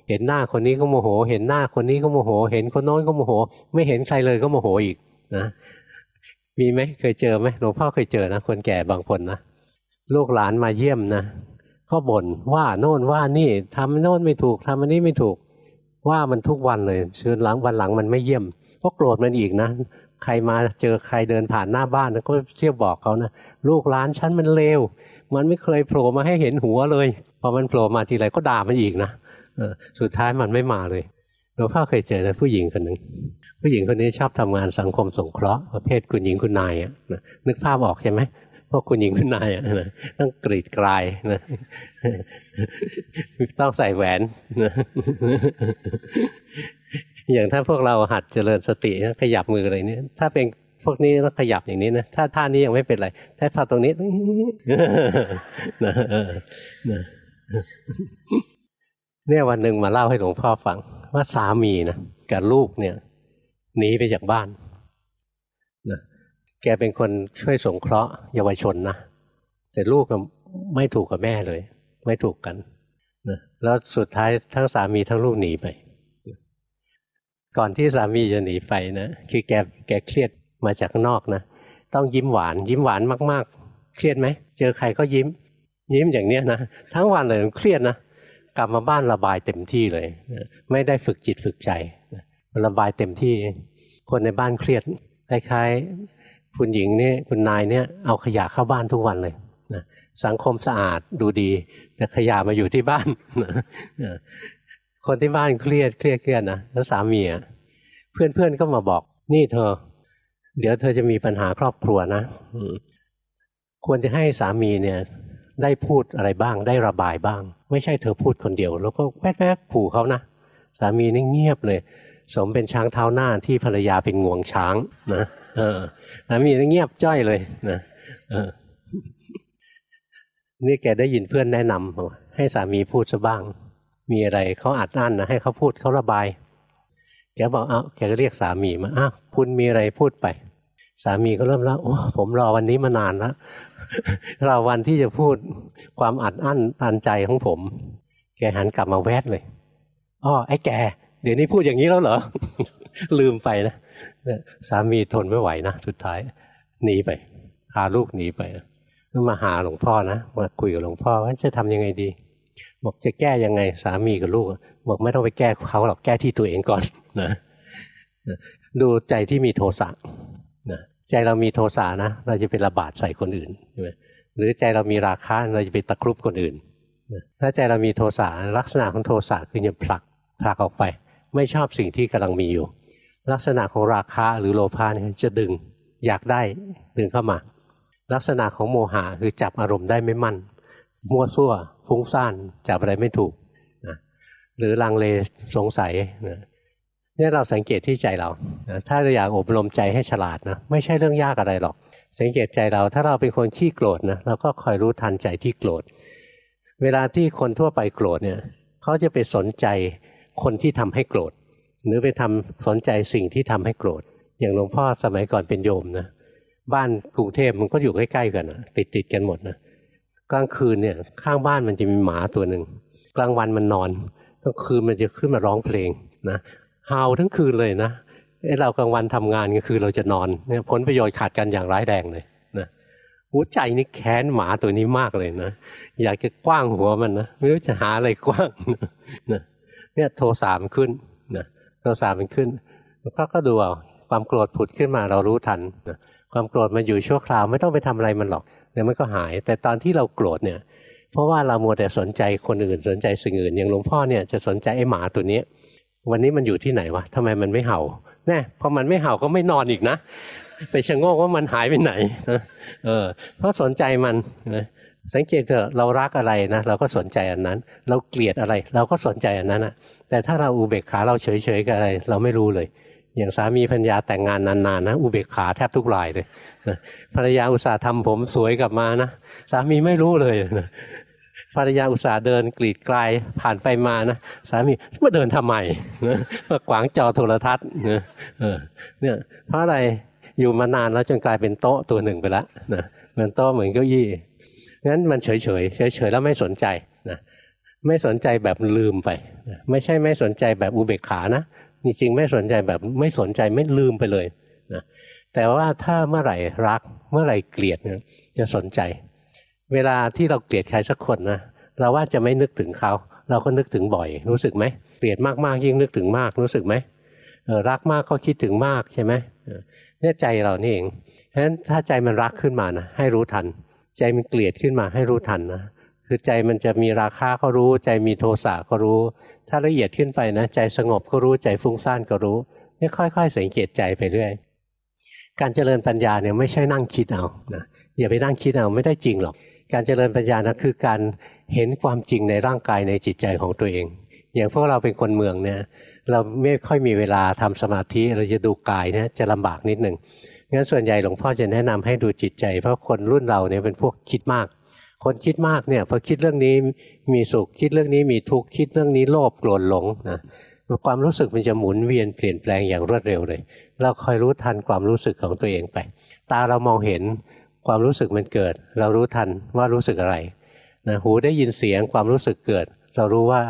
เห็นหน้าคนนี้ก็โมโห เห็นหน้าคนนี้ก็โมโห เห็นคนโน้นก็โมโห ไม่เห็นใครเลยก็โมโหอีกนะ มีไหมเคยเจอไหมหลวงพ่อเคยเจอนะคนแก่บางคนนะลูกหลานมาเยี่ยมนะก็บ่นว่าโน่นว่านี่ทำโน่นไม่ถูกทำอันนี้ไม่ถูก ว่ามันทุกวันเลยเชิญหลังวันหลังมันไม่เยี่ยมก็โกรธมันอีกนะใครมาเจอใครเดินผ่านหน้าบ้านก็เที่ยวบอกเขานะลูกหลานฉันมันเลวมันไม่เคยโผล่มาให้เห็นหัวเลยพอมันโผล่มาทีไรก็ด่ามันอีกนะสุดท้ายมันไม่มาเลย หลวงพ่อเคยเจอนะผู้หญิงคนหนึ่งผู้หญิงคนนี้ชอบทำงานสังคมสงเคราะห์ประเภทคุณหญิงคุณนายอะนึกภาพออกใช่ไหมพวกคุณหญิงคุณนายอะต้องกรีดกลายนะต้องใส่แหวนนะอย่างถ้าพวกเราหัดเจริญสติขยับมืออะไรนี้ถ้าเป็นพวกนี้ต้องขยับอย่างนี้นะถ้าท่านี้ยังไม่เป็นไรถ้าพอตรงนี้ เนี่ยวันหนึ่งมาเล่าให้หลวงพ่อฟัง ว่าสามีนะกับลูกเนี่ยหนีไปจากบ้านนะแกเป็นคนช่วยสงเคราะห์เยาวชนนะแต่ลูกไม่ถูกกับแม่เลย ไม่ถูกกันนะแล้วสุดท้ายทั้งสามีทั้งลูกหนีไป ก่อนที่สามีจะหนีไปนะคือแกแกเครียดมาจากนอกนะต้องยิ้มหวาน ยิ้มหวานมาก ๆ เครียดไหมเจอใครก็ยิ้ม ยิ้มอย่างเนี้ยนะทั้งวันเลยเครียดนะ กลับมาบ้านระบายเต็มที่เลย ไม่ได้ฝึกจิตฝึกใจระบายเต็มที่คนในบ้านเครียดคล้ายๆ คุณหญิงเนี่ยคุณนายเนี่ยเอาขยะเข้าบ้านทุกวันเลยนะสังคมสะอาดดูดี แต่ขยะมาอยู่ที่บ้านคนที่บ้านเครียดเครียดเครียดนะแล้วสามีอะเพื่อนเพื่อนก็มาบอกนี่เธอ เดี๋ยวเธอจะมีปัญหาครอบครัวนะควรจะให้สามีเนี่ย ได้พูดอะไรบ้าง ได้ระบายบ้าง ไม่ใช่เธอพูดคนเดียว แล้วก็แวดๆผูเขานะสามีนี่เงียบเลย สมเป็นช้างเท้าหน้าที่ภรรยาเป็นงวงช้างนะเออสามีนี่เงียบจ้อยเลยนะเออนี่แกได้ยินเพื่อนแนะนำให้สามีพูดซะบ้าง มีอะไรเขาอัดอั้นนะให้เขาพูดเขาระบายแกบอกเอาแกก็เรียกสามีมาอ้าวคุณมีอะไรพูดไป สามีก็เริ่มแล้วโอ้ผมรอวันนี้มานานแล้วรอวันที่จะพูดความอัดอั้นตันใจของผม แกหันกลับมาแวดเลยอ๋อไอ้แก เดี๋ยวนี้พูดอย่างนี้แล้วเหรอ ลืมไปนะสามีทนไม่ไหวนะสุดท้ายหนีไปพาลูกหนีไปมาหาหลวงพ่อนะมาคุยกับหลวงพ่อว่าจะทำยังไงดี บอกจะแก้ยังไงสามีกับลูก บอกไม่ต้องไปแก้เขาหรอกแก้ที่ตัวเองก่อนนะดูใจที่มีโทสะ ใจเรามีโทสะนะ เราจะเป็นระบาดใส่คนอื่นใช่ไหมหรือใจเรามีราคะเราจะไปตะครุบคนอื่น ถ้าใจเรามีโทสะลักษณะของโทสะคือจะผลักผลักออกไป ไม่ชอบสิ่งที่กำลังมีอยู่ ลักษณะของราคะหรือโลภะเนี่ยจะดึงอยากได้ดึงเข้ามา ลักษณะของโมหะคือจับอารมณ์ได้ไม่มั่น มั่วซั่วฟุ้งซ่านจับอะไรไม่ถูกนะหรือลังเลสงสัยนะ นี่เราสังเกตที่ใจเรานะถ้าเราอยากอบรมใจให้ฉลาดนะไม่ใช่เรื่องยากอะไรหรอก สังเกตใจเราถ้าเราเป็นคนขี้โกรธนะเราก็คอยรู้ทันใจที่โกรธ เวลาที่คนทั่วไปโกรธเนี่ยเขาจะไปสนใจคนที่ทำให้โกรธ หรือไปทำสนใจสิ่งที่ทำให้โกรธ อย่างหลวงพ่อสมัยก่อนเป็นโยมนะบ้านกรุงเทพมันก็อยู่ใกล้ๆกันนะติดติดกันหมดนะกลางคืนเนี่ยข้างบ้านมันจะมีหมาตัวหนึ่งกลางวันมันนอนกลางคืนมันจะขึ้นมาร้องเพลงนะ เฮาทั้งคืนเลยนะเรากลางวันทำงานก็คือเราจะนอนเนี่ยผลประโยชน์ขาดกันอย่างร้ายแรงเลยนะหัวใจนี่แค้นหมาตัวนี้มากเลยนะอยากจะกว้างหัวมันนะไม่รู้จะหาอะไรกว้างนะเนี่ยโทสามขึ้นนะโทสามมันขึ้นแล้วก็ดูเอาความโกรธผุดขึ้นมาเรารู้ทันนะความโกรธมันอยู่ชั่วคราวไม่ต้องไปทำอะไรมันหรอกเดี๋ยวมันก็หาย แต่ตอนที่เราโกรธเนี่ย เพราะว่าเรามัวแต่สนใจคนอื่นสนใจสิ่งอื่น อย่างหลวงพ่อเนี่ยจะสนใจไอ้หมาตัวนี้ วันนี้มันอยู่ที่ไหนวะทำไมมันไม่เห่าแน่พอมันไม่เห่าก็ไม่นอนอีกนะ ไปชะโงกว่ามันหายไปไหนเออเพราะสนใจมันนะสังเกตเถอะเรารักอะไรนะเราก็สนใจอันนั้น เราเกลียดอะไร เราก็สนใจอันนั้นอะแต่ถ้าเราอุเบกขาเราเฉยๆกับอะไร เราไม่รู้เลย อย่างสามีพัญญาแต่งงานนานๆนะอุเบกขาแทบทุกรายเลยนะภรรยาอุตส่าห์ทำผมสวยกลับมานะสามีไม่รู้เลยนะ ภรรยาอุตส่าห์เดินกรีดกลายผ่านไปมานะสามีมาเดินทำไมนะมาขวางจอโทรทัศน์นะเนี่ยเพราะอะไรอยู่มานานแล้วจนกลายเป็นโต๊ะตัวหนึ่งไปแล้วนะเหมือนโต๊ะเหมือนเก้าอี้งั้นมันเฉยเฉยเฉยเฉยแล้วไม่สนใจนะไม่สนใจแบบลืมไป ไม่ใช่ไม่สนใจแบบอุเบกขานะจริงๆไม่สนใจแบบไม่สนใจไม่ลืมไปเลยนะแต่ว่าถ้าเมื่อไหร่รักเมื่อไหร่เกลียดเนี่ยจะสนใจ เวลาที่เราเกลียดใครสักคนนะเราว่าจะไม่นึกถึงเขา เราก็นึกถึงบ่อย รู้สึกไหมเกลียดมากๆยิ่งนึกถึงมากรู้สึกไหมรักมากก็คิดถึงมากใช่ไหมเนี่ยใจเรานี่เองเพราะฉะนั้นถ้าใจมันรักขึ้นมานะให้รู้ทัน ใจมันเกลียดขึ้นมาให้รู้ทันนะคือใจมันจะมีราคาก็รู้ ใจมีโทสะก็รู้ ถ้าละเอียดขึ้นไปนะใจสงบก็รู้ใจฟุ้งซ่านก็รู้นี่ค่อย ๆ สังเกตใจไปเรื่อย การเจริญปัญญาเนี่ยไม่ใช่นั่งคิดเอานะอย่าไปนั่งคิดเอาไม่ได้จริงหรอก การเจริญปัญญานะคือการเห็นความจริงในร่างกายในจิตใจของตัวเอง อย่างพวกเราเป็นคนเมืองเนี่ยเราไม่ค่อยมีเวลาทำสมาธิเราจะดูกายเนี่ยจะลำบากนิดหนึ่งงั้นส่วนใหญ่หลวงพ่อจะแนะนำให้ดูจิตใจ เพราะคนรุ่นเราเนี่ยเป็นพวกคิดมาก คนคิดมากเนี่ยพอคิดเรื่องนี้มีสุขคิดเรื่องนี้มีทุกข์คิดเรื่องนี้โลภโกรธหลงนะความรู้สึกมันจะหมุนเวียนเปลี่ยนแปลงอย่างรวดเร็วเลย เราคอยรู้ทันความรู้สึกของตัวเองไป ตาเรามองเห็น ความรู้สึกมันเกิด เรารู้ทันว่ารู้สึกอะไรนะหูได้ยินเสียงความรู้สึกเกิด เรารู้ว่า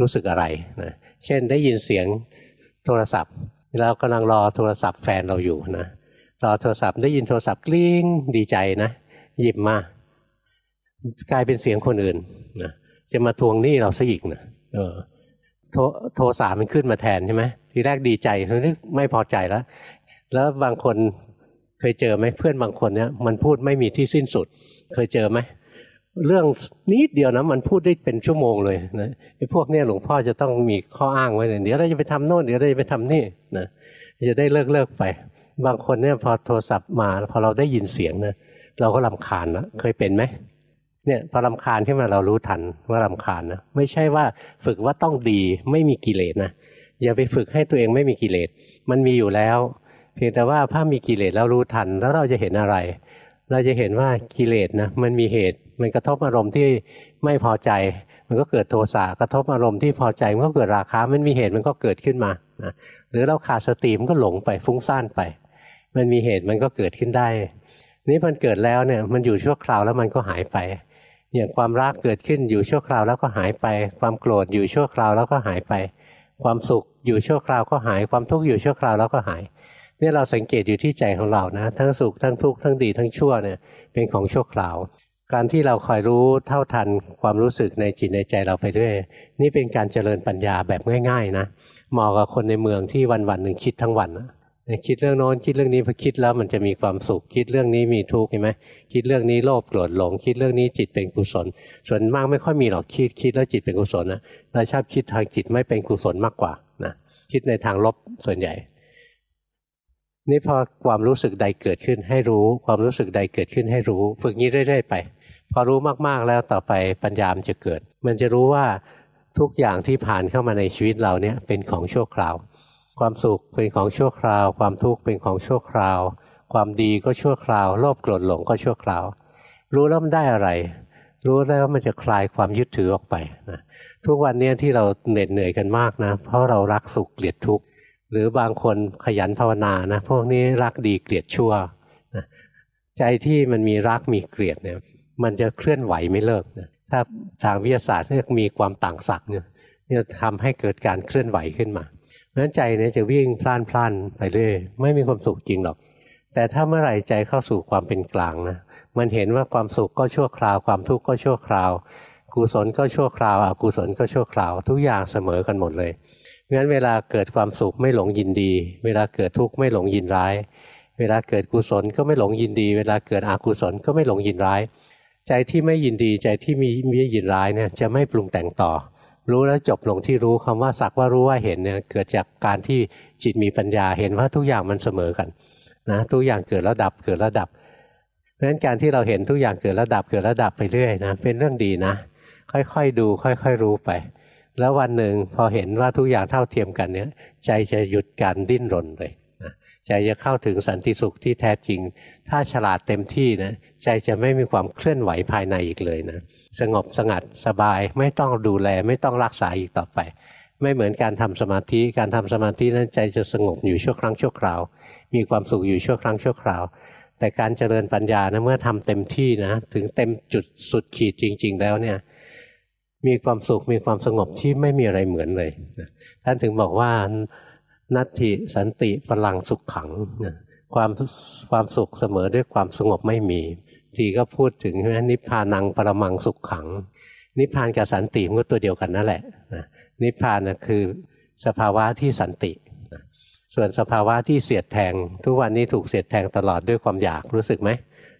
รู้สึกอะไรนะเช่นได้ยินเสียงโทรศัพท์ เรากำลังรอโทรศัพท์แฟนเราอยู่นะรอโทรศัพท์ได้ยินโทรศัพท์กลิ้งดีใจนะหยิบมากลายเป็นเสียงคนอื่นนะจะมาทวงหนี้เราซะอีกนะเออโทโทสามันขึ้นมาแทนใช่ไหมทีแรกดีใจทีนี้ไม่พอใจแล้ว แล้วบางคน เคยเจอไหมเพื่อนบางคนเนี่ยมันพูดไม่มีที่สิ้นสุด เคยเจอไหมเรื่องนิดเดียวนะมันพูดได้เป็นชั่วโมงเลยนะไอ้พวกเนี้ยหลวงพ่อจะต้องมีข้ออ้างไว้เลยเดี๋ยวเราจะไปทำโน่นเดี๋ยวเราจะไปทำนี่นะจะได้เลิกเลิกไป บางคนเนี่ยพอโทรศัพท์มาพอเราได้ยินเสียงนะเราก็ลำคาญนะเคยเป็นไหมเนี่ยพอลำคาญขึ้นมาเรารู้ทันว่าลำคาญนะไม่ใช่ว่าฝึกว่าต้องดีไม่มีกิเลสนะอย่าไปฝึกให้ตัวเองไม่มีกิเลสมันมีอยู่แล้ว เพียงแต่ว่าถ้ามีกิเลสแล้วรู้ทันแล้วเราจะเห็นอะไร เราจะเห็นว่ากิเลสนะมันมีเหตุ มันกระทบอารมณ์ที่ไม่พอใจ มันก็เกิดโทสะกระทบอารมณ์ที่พอใจมันก็เกิดราคะมันมีเหตุมันก็เกิดขึ้นมานะหรือเราขาดสติมันก็หลงไปฟุ้งซ่านไป มันมีเหตุมันก็เกิดขึ้นได้ นี่มันเกิดแล้วเนี่ยมันอยู่ชั่วคราวแล้วมันก็หายไปอย่างความรักเกิดขึ้นอยู่ชั่วคราวแล้วก็หายไป ความโกรธอยู่ชั่วคราวแล้วก็หายไป ความสุขอยู่ชั่วคราวก็หาย ความทุกข์อยู่ชั่วคราวแล้วก็หาย นี่เราสังเกตอยู่ที่ใจของเรานะ ทั้งสุขทั้งทุกข์ทั้งดีทั้งชั่วเนี่ยเป็นของชั่วคราว การที่เราคอยรู้เท่าทันความรู้สึกในจิตในใจเราไปด้วย นี่เป็นการเจริญปัญญาแบบง่าย ๆ นะเหมาะกับคนในเมืองที่วันๆหนึ่งคิดทั้งวันนะคิดเรื่องโน้นคิดเรื่องนี้พอคิดแล้วมันจะมีความสุข คิดเรื่องนี้มีทุกข์ใช่ไหมคิดเรื่องนี้โลภโกรธหลง คิดเรื่องนี้จิตเป็นกุศล ส่วนมากไม่ค่อยมีหรอกคิดคิดแล้วจิตเป็นกุศลนะเราชอบคิดทางจิตไม่เป็นกุศลมากกว่านะคิดในทางลบส่วนใหญ่ นี่พอความรู้สึกใดเกิดขึ้นให้รู้ ความรู้สึกใดเกิดขึ้นให้รู้ ฝึกนี้เรื่อย ๆ ไป พอรู้มากๆแล้วต่อไปปัญญามจะเกิด มันจะรู้ว่าทุกอย่างที่ผ่านเข้ามาในชีวิตเราเนี่ยเป็นของชั่วคราว ความสุขเป็นของชั่วคราว ความทุกข์เป็นของชั่วคราว ความดีก็ชั่วคราวโลภโกรธหลงก็ชั่วคราว รู้แล้วมันได้อะไร รู้แล้วมันจะคลายความยึดถือออกไปนะทุกวันนี้ที่เราเหน็ดเหนื่อยกันมากนะเพราะเรารักสุขเกลียดทุกข์ หรือบางคนขยันภาวนานะพวกนี้รักดีเกลียดชั่วนะใจที่มันมีรักมีเกลียดเนี่ยมันจะเคลื่อนไหวไม่เลิกนะถ้าทางวิทยาศาสตร์เรียกมีความต่างศักย์เนี่ยจะทำให้เกิดการเคลื่อนไหวขึ้นมาเพราะฉะนั้นใจเนี่ยจะวิ่งพล่านพล่านไปเรื่อยไม่มีความสุขจริงหรอก แต่ถ้าเมื่อไหร่ใจเข้าสู่ความเป็นกลางนะมันเห็นว่าความสุขก็ชั่วคราว ความทุกข์ก็ชั่วคราวกุศลก็ชั่วคราวอกุศลก็ชั่วคราว ทุกอย่างเสมอกันหมดเลย งั้นเวลาเกิดความสุขไม่หลงยินดี เวลาเกิดทุกข์ไม่หลงยินร้าย เวลาเกิดกุศลก็ไม่หลงยินดี เวลาเกิดอกุศลก็ไม่หลงยินร้าย ใจที่ไม่ยินดีใจที่มีมียินร้ายเนี่ยจะไม่ปรุงแต่งต่อ รู้แล้วจบลงที่รู้คำว่าสักว่ารู้ว่าเห็นเนี่ยเกิดจากการที่จิตมีปัญญาเห็นว่าทุกอย่างมันเสมอกันนะทุกอย่างเกิดแล้วดับเกิดแล้วดับเพราะฉะนั้นการที่เราเห็นทุกอย่างเกิดแล้วดับเกิดแล้วดับไปเรื่อยนะเป็นเรื่องดีนะ ค่อยๆดู ค่อย ๆ รู้ไป แล้ววันหนึ่งพอเห็นว่าทุกอย่างเท่าเทียมกันเนี่ยใจจะหยุดการดิ้นรนเลยใจจะเข้าถึงสันติสุขที่แท้จริง ถ้าฉลาดเต็มที่นะใจจะไม่มีความเคลื่อนไหวภายในอีกเลยนะสงบสงัดสบายไม่ต้องดูแลไม่ต้องรักษาอีกต่อไป ไม่เหมือนการทำสมาธิการทำสมาธินั้นใจจะสงบอยู่ชั่วครั้งชั่วคราว มีความสุขอยู่ชั่วครั้งชั่วคราว แต่การเจริญปัญญานะเมื่อทำเต็มที่นะถึงเต็มจุดสุดขีดจริง ๆ แล้วเนี่ย มีความสุขมีความสงบที่ไม่มีอะไรเหมือนเลยท่านถึงบอกว่านัตถิสันติพลังสุขขังความความสุขเสมอด้วยความสงบไม่มีทีก็พูดถึงนิพพานังปรมังสุขขัง นิพพานกับสันติมันก็ตัวเดียวกันนั่นแหละนิพพานนะคือสภาวะที่สันติ ส่วนสภาวะที่เสียดแทง ทุกวันนี้ถูกเสียดแทงตลอดด้วยความอยากรู้สึกไหม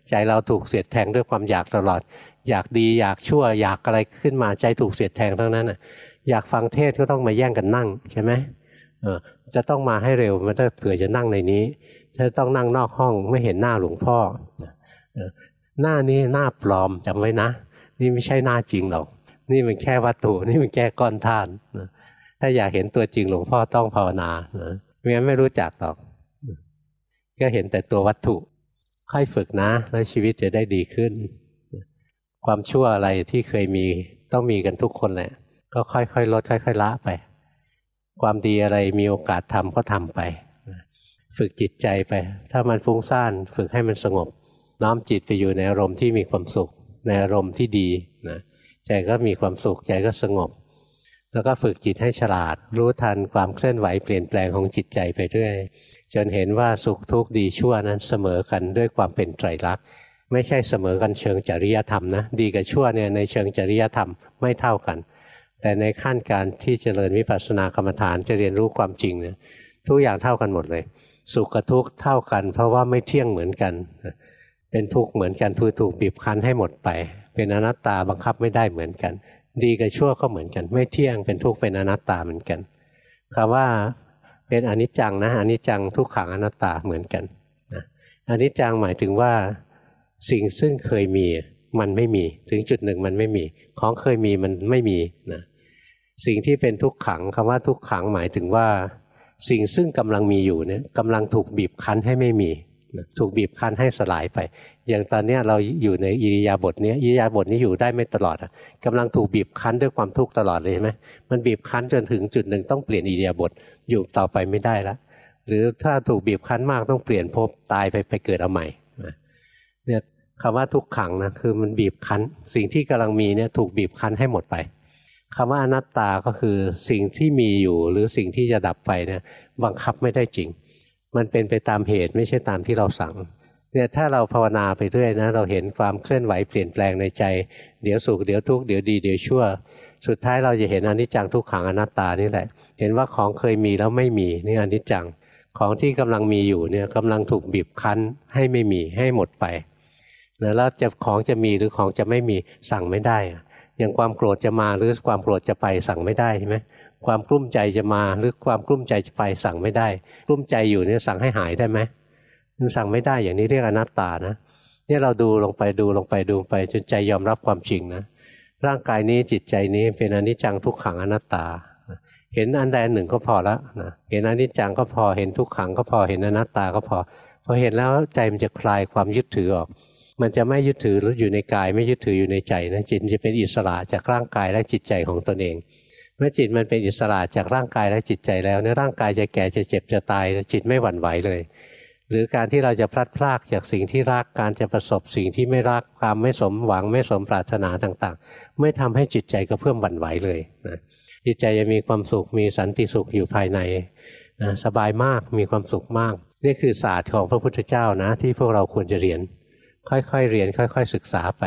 ใจเราถูกเสียดแทงด้วยความอยากตลอด อยากดีอยากชั่ว อยากอะไรขึ้นมาใจถูกเสียดแทงทั้งนั้นอยากฟังเทศก็ต้องมาแย่งกันนั่งใช่ไหมจะต้องมาให้เร็วมันถ้าเผื่อจะนั่งในนี้ถ้าต้องนั่งนอกห้องไม่เห็นหน้าหลวงพ่อหน้านี้หน้าปลอมจำไว้นะ นี่ไม่ใช่หน้าจริงหรอก นี่มันแค่วัตถุนี่มันแค่ก้อนธาตุถ้าอยากเห็นตัวจริงหลวงพ่อต้องภาวนาไม่งั้นไม่รู้จักหรอก ก็เห็นแต่ตัววัตถุ ค่อยฝึกนะ แล้วชีวิตจะได้ดีขึ้น ความชั่วอะไรที่เคยมีต้องมีกันทุกคนแหละก็ค่อยๆลดค่อยๆละไป ความดีอะไรมีโอกาสทำก็ทำไป ฝึกจิตใจไป ถ้ามันฟุ้งซ่านฝึกให้มันสงบ น้อมจิตไปอยู่ในอารมณ์ที่มีความสุข ในอารมณ์ที่ดีนะใจก็มีความสุขใจก็สงบ แล้วก็ฝึกจิตให้ฉลาด รู้ทันความเคลื่อนไหวเปลี่ยนแปลงของจิตใจไปเรื่อยจนเห็นว่าสุขทุกข์ดีชั่วนั้นเสมอกันด้วยความเป็นไตรลักษณ์ ไม่ใช่เสมอกันเชิงจริยธรรมนะ ดีกับชั่วเนี่ยในเชิงจริยธรรมไม่เท่ากัน แต่ในขั้นการที่เจริญวิปัสสนากรรมฐานจะเรียนรู้ความจริงเนี่ยทุกอย่างเท่ากันหมดเลย สุขกับทุกข์เท่ากัน เพราะว่าไม่เที่ยงเหมือนกัน เป็นทุกข์เหมือนกันทุกถูกบีบคั้นให้หมดไป เป็นอนัตตาบังคับไม่ได้เหมือนกัน ดีกับชั่วก็เหมือนกัน ไม่เที่ยงเป็นทุกข์เป็นอนัตตาเหมือนกันคำว่าเป็นอนิจจังนะอนิจจังทุกขังอนัตตาเหมือนกันอนิจจังหมายถึงว่า สิ่งซึ่งเคยมีมันไม่มี ถึงจุดหนึ่งมันไม่มี ของเคยมีมันไม่มีนะสิ่งที่เป็นทุกขังคำว่าทุกขังหมายถึงว่า สิ่งซึ่งกำลังมีอยู่เนี่ยกำลังถูกบีบคั้นให้ไม่มีถูกบีบคั้นให้สลายไป อย่างตอนนี้เราอยู่ในอิริยาบถนี้อิริยาบถนี้อยู่ได้ไม่ตลอดกำลังถูกบีบคั้นด้วยความทุกข์ตลอดเลยใช่ไหมมันบีบคั้นจนถึงจุดหนึ่งต้องเปลี่ยนอิริยาบถอยู่ต่อไปไม่ได้แล้วหรือถ้าถูกบีบคั้นมากต้องเปลี่ยนภพตายไปไปเกิดเอาใหม่เนี่ย คำว่าทุกขังนะคือมันบีบคั้น สิ่งที่กำลังมีเนี่ยถูกบีบคั้นให้หมดไปคำว่าอนัตตาก็คือสิ่งที่มีอยู่หรือสิ่งที่จะดับไปเนี่ยบังคับไม่ได้จริง มันเป็นไปตามเหตุไม่ใช่ตามที่เราสั่งเนี่ยถ้าเราภาวนาไปเรื่อยนะเราเห็นความเคลื่อนไหวเปลี่ยนแปลงในใจ เดี๋ยวสุขเดี๋ยวทุกข์เดี๋ยวดีเดี๋ยวชั่ว สุดท้ายเราจะเห็นอนิจจังทุกขังอนัตตานี่แหละ เห็นว่าของเคยมีแล้วไม่มีนี่อนิจจังของที่กำลังมีอยู่เนี่ยกำลังถูกบีบคั้นให้ไม่มีให้หมดไป แล้วจะของจะมีหรือของจะไม่มีสั่งไม่ได้ อย่างความโกรธจะมาหรือความโกรธจะไปสั่งไม่ได้ใช่ไหมความกลุ้มใจจะมาหรือความกลุ้มใจจะไปสั่งไม่ได้กลุ้มใจอยู่เนี่ยสั่งให้หายได้ไหมมันสั่งไม่ได้อย่างนี้เรียกอนัตตานะนี่เราดูลงไปดูลงไปดูไปจนใจยอมรับความจริงนะร่างกายนี้จิตใจนี้เป็นอนิจจังทุกขังอนัตตา เห็นอันใดหนึ่งก็พอล้วนะเห็นอนิจจังก็พอเห็นทุกขังก็พอเห็นอนัตตาก็พอพอเห็นแล้วใจมันจะคลายความยึดถือออก มันจะไม่ยึดถืออยู่ในกาย ไม่ยึดถืออยู่ในใจนะจิตจะเป็นอิสระจากร่างกายและจิตใจของตนเอง เมื่อจิตมันเป็นอิสระจากร่างกายและจิตใจแล้วในร่างกายจะแก่จะเจ็บจะตายจิตไม่หวั่นไหวเลย หรือการที่เราจะพลัดพรากจากสิ่งที่รักการจะประสบสิ่งที่ไม่รักความไม่สมหวังไม่สมปรารถนาต่างๆ ไม่ทำให้จิตใจกระเพื่อมหวั่นไหวเลยนะจิตใจจะมีความสุขมีสันติสุขอยู่ภายในนะสบายมากมีความสุขมาก นี่คือศาสตร์ของพระพุทธเจ้านะที่พวกเราควรจะเรียน ค่อยๆเรียนค่อยๆศึกษาไป